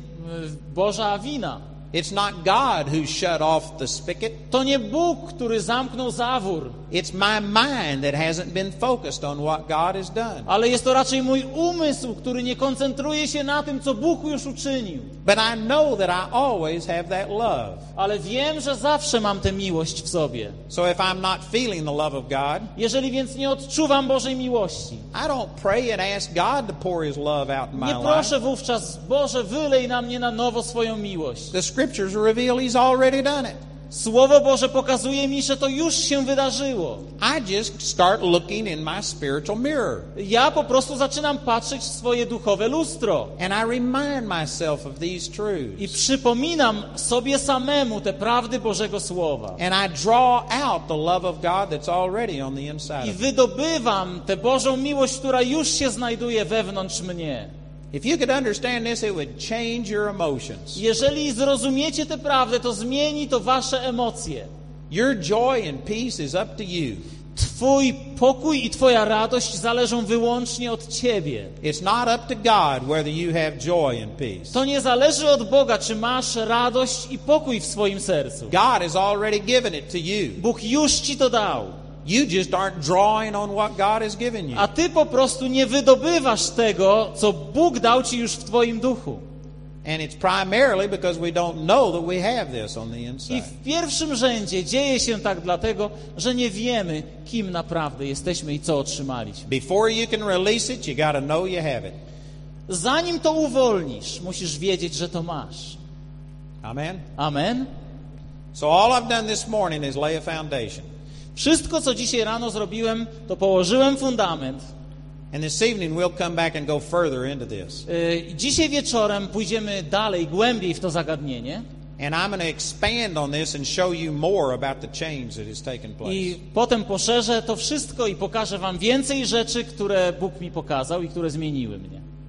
Boża wina. It's not God who shut off the spigot. To nie Bóg, który zamknął zawór, It's my mind that hasn't been focused on what God has done. ale jest to raczej mój umysł, który nie koncentruje się na tym, co Bóg już uczynił. But I know that I always have that love. Ale wiem, że zawsze mam tę miłość w sobie. So if I'm not feeling the love of God, Jeżeli więc nie odczuwam Bożej miłości, I don't pray and ask God to pour His love out in my nie life. proszę wówczas, Boże, wylej na mnie na nowo swoją miłość. The scriptures reveal He's already done it. Słowo Boże pokazuje mi, że to już się wydarzyło. I just start looking in my spiritual mirror Ja po prostu zaczynam patrzeć w swoje duchowe lustro and I remind myself of these i truths. przypominam sobie samemu te prawdy Bożego Słowa. And I draw out the love of God that's already on the inside I wydobywam tę Bożą miłość, która już się znajduje wewnątrz mnie. If you could understand this, it would change your emotions. Jeżeli zrozumiecie tę prawdę, to zmieni to wasze emocje. Your joy and peace is up to you. Twój pokój i Twoja radość zależą wyłącznie od Ciebie. It's not up to God whether you have joy and peace. To nie zależy od Boga, czy masz radość i pokój w swoim sercu. God has already given it to you. Bóg już Ci to dał, You just aren't drawing on what God has given you. a Ty po prostu nie wydobywasz tego, co Bóg dał Ci już w Twoim duchu. And it's primarily because we don't know that we have this on the I inside. w pierwszym rzędzie dzieje się tak dlatego, że nie wiemy, kim naprawdę jesteśmy i co otrzymaliśmy. Before you can release it, you got to know you have it. Zanim to uwolnisz, musisz wiedzieć, że to masz. Amen? Amen? So all I've done this morning is lay a foundation. Wszystko, co dzisiaj rano zrobiłem, to położyłem fundament. And this evening we'll come back and go further into this. Yy, Dzisiaj wieczorem pójdziemy dalej, głębiej w to zagadnienie And I'm going to expand on this and show you more about the change that has taken place. i potem poszerzę to wszystko i pokażę Wam więcej rzeczy, które Bóg mi pokazał i które zmieniły mnie.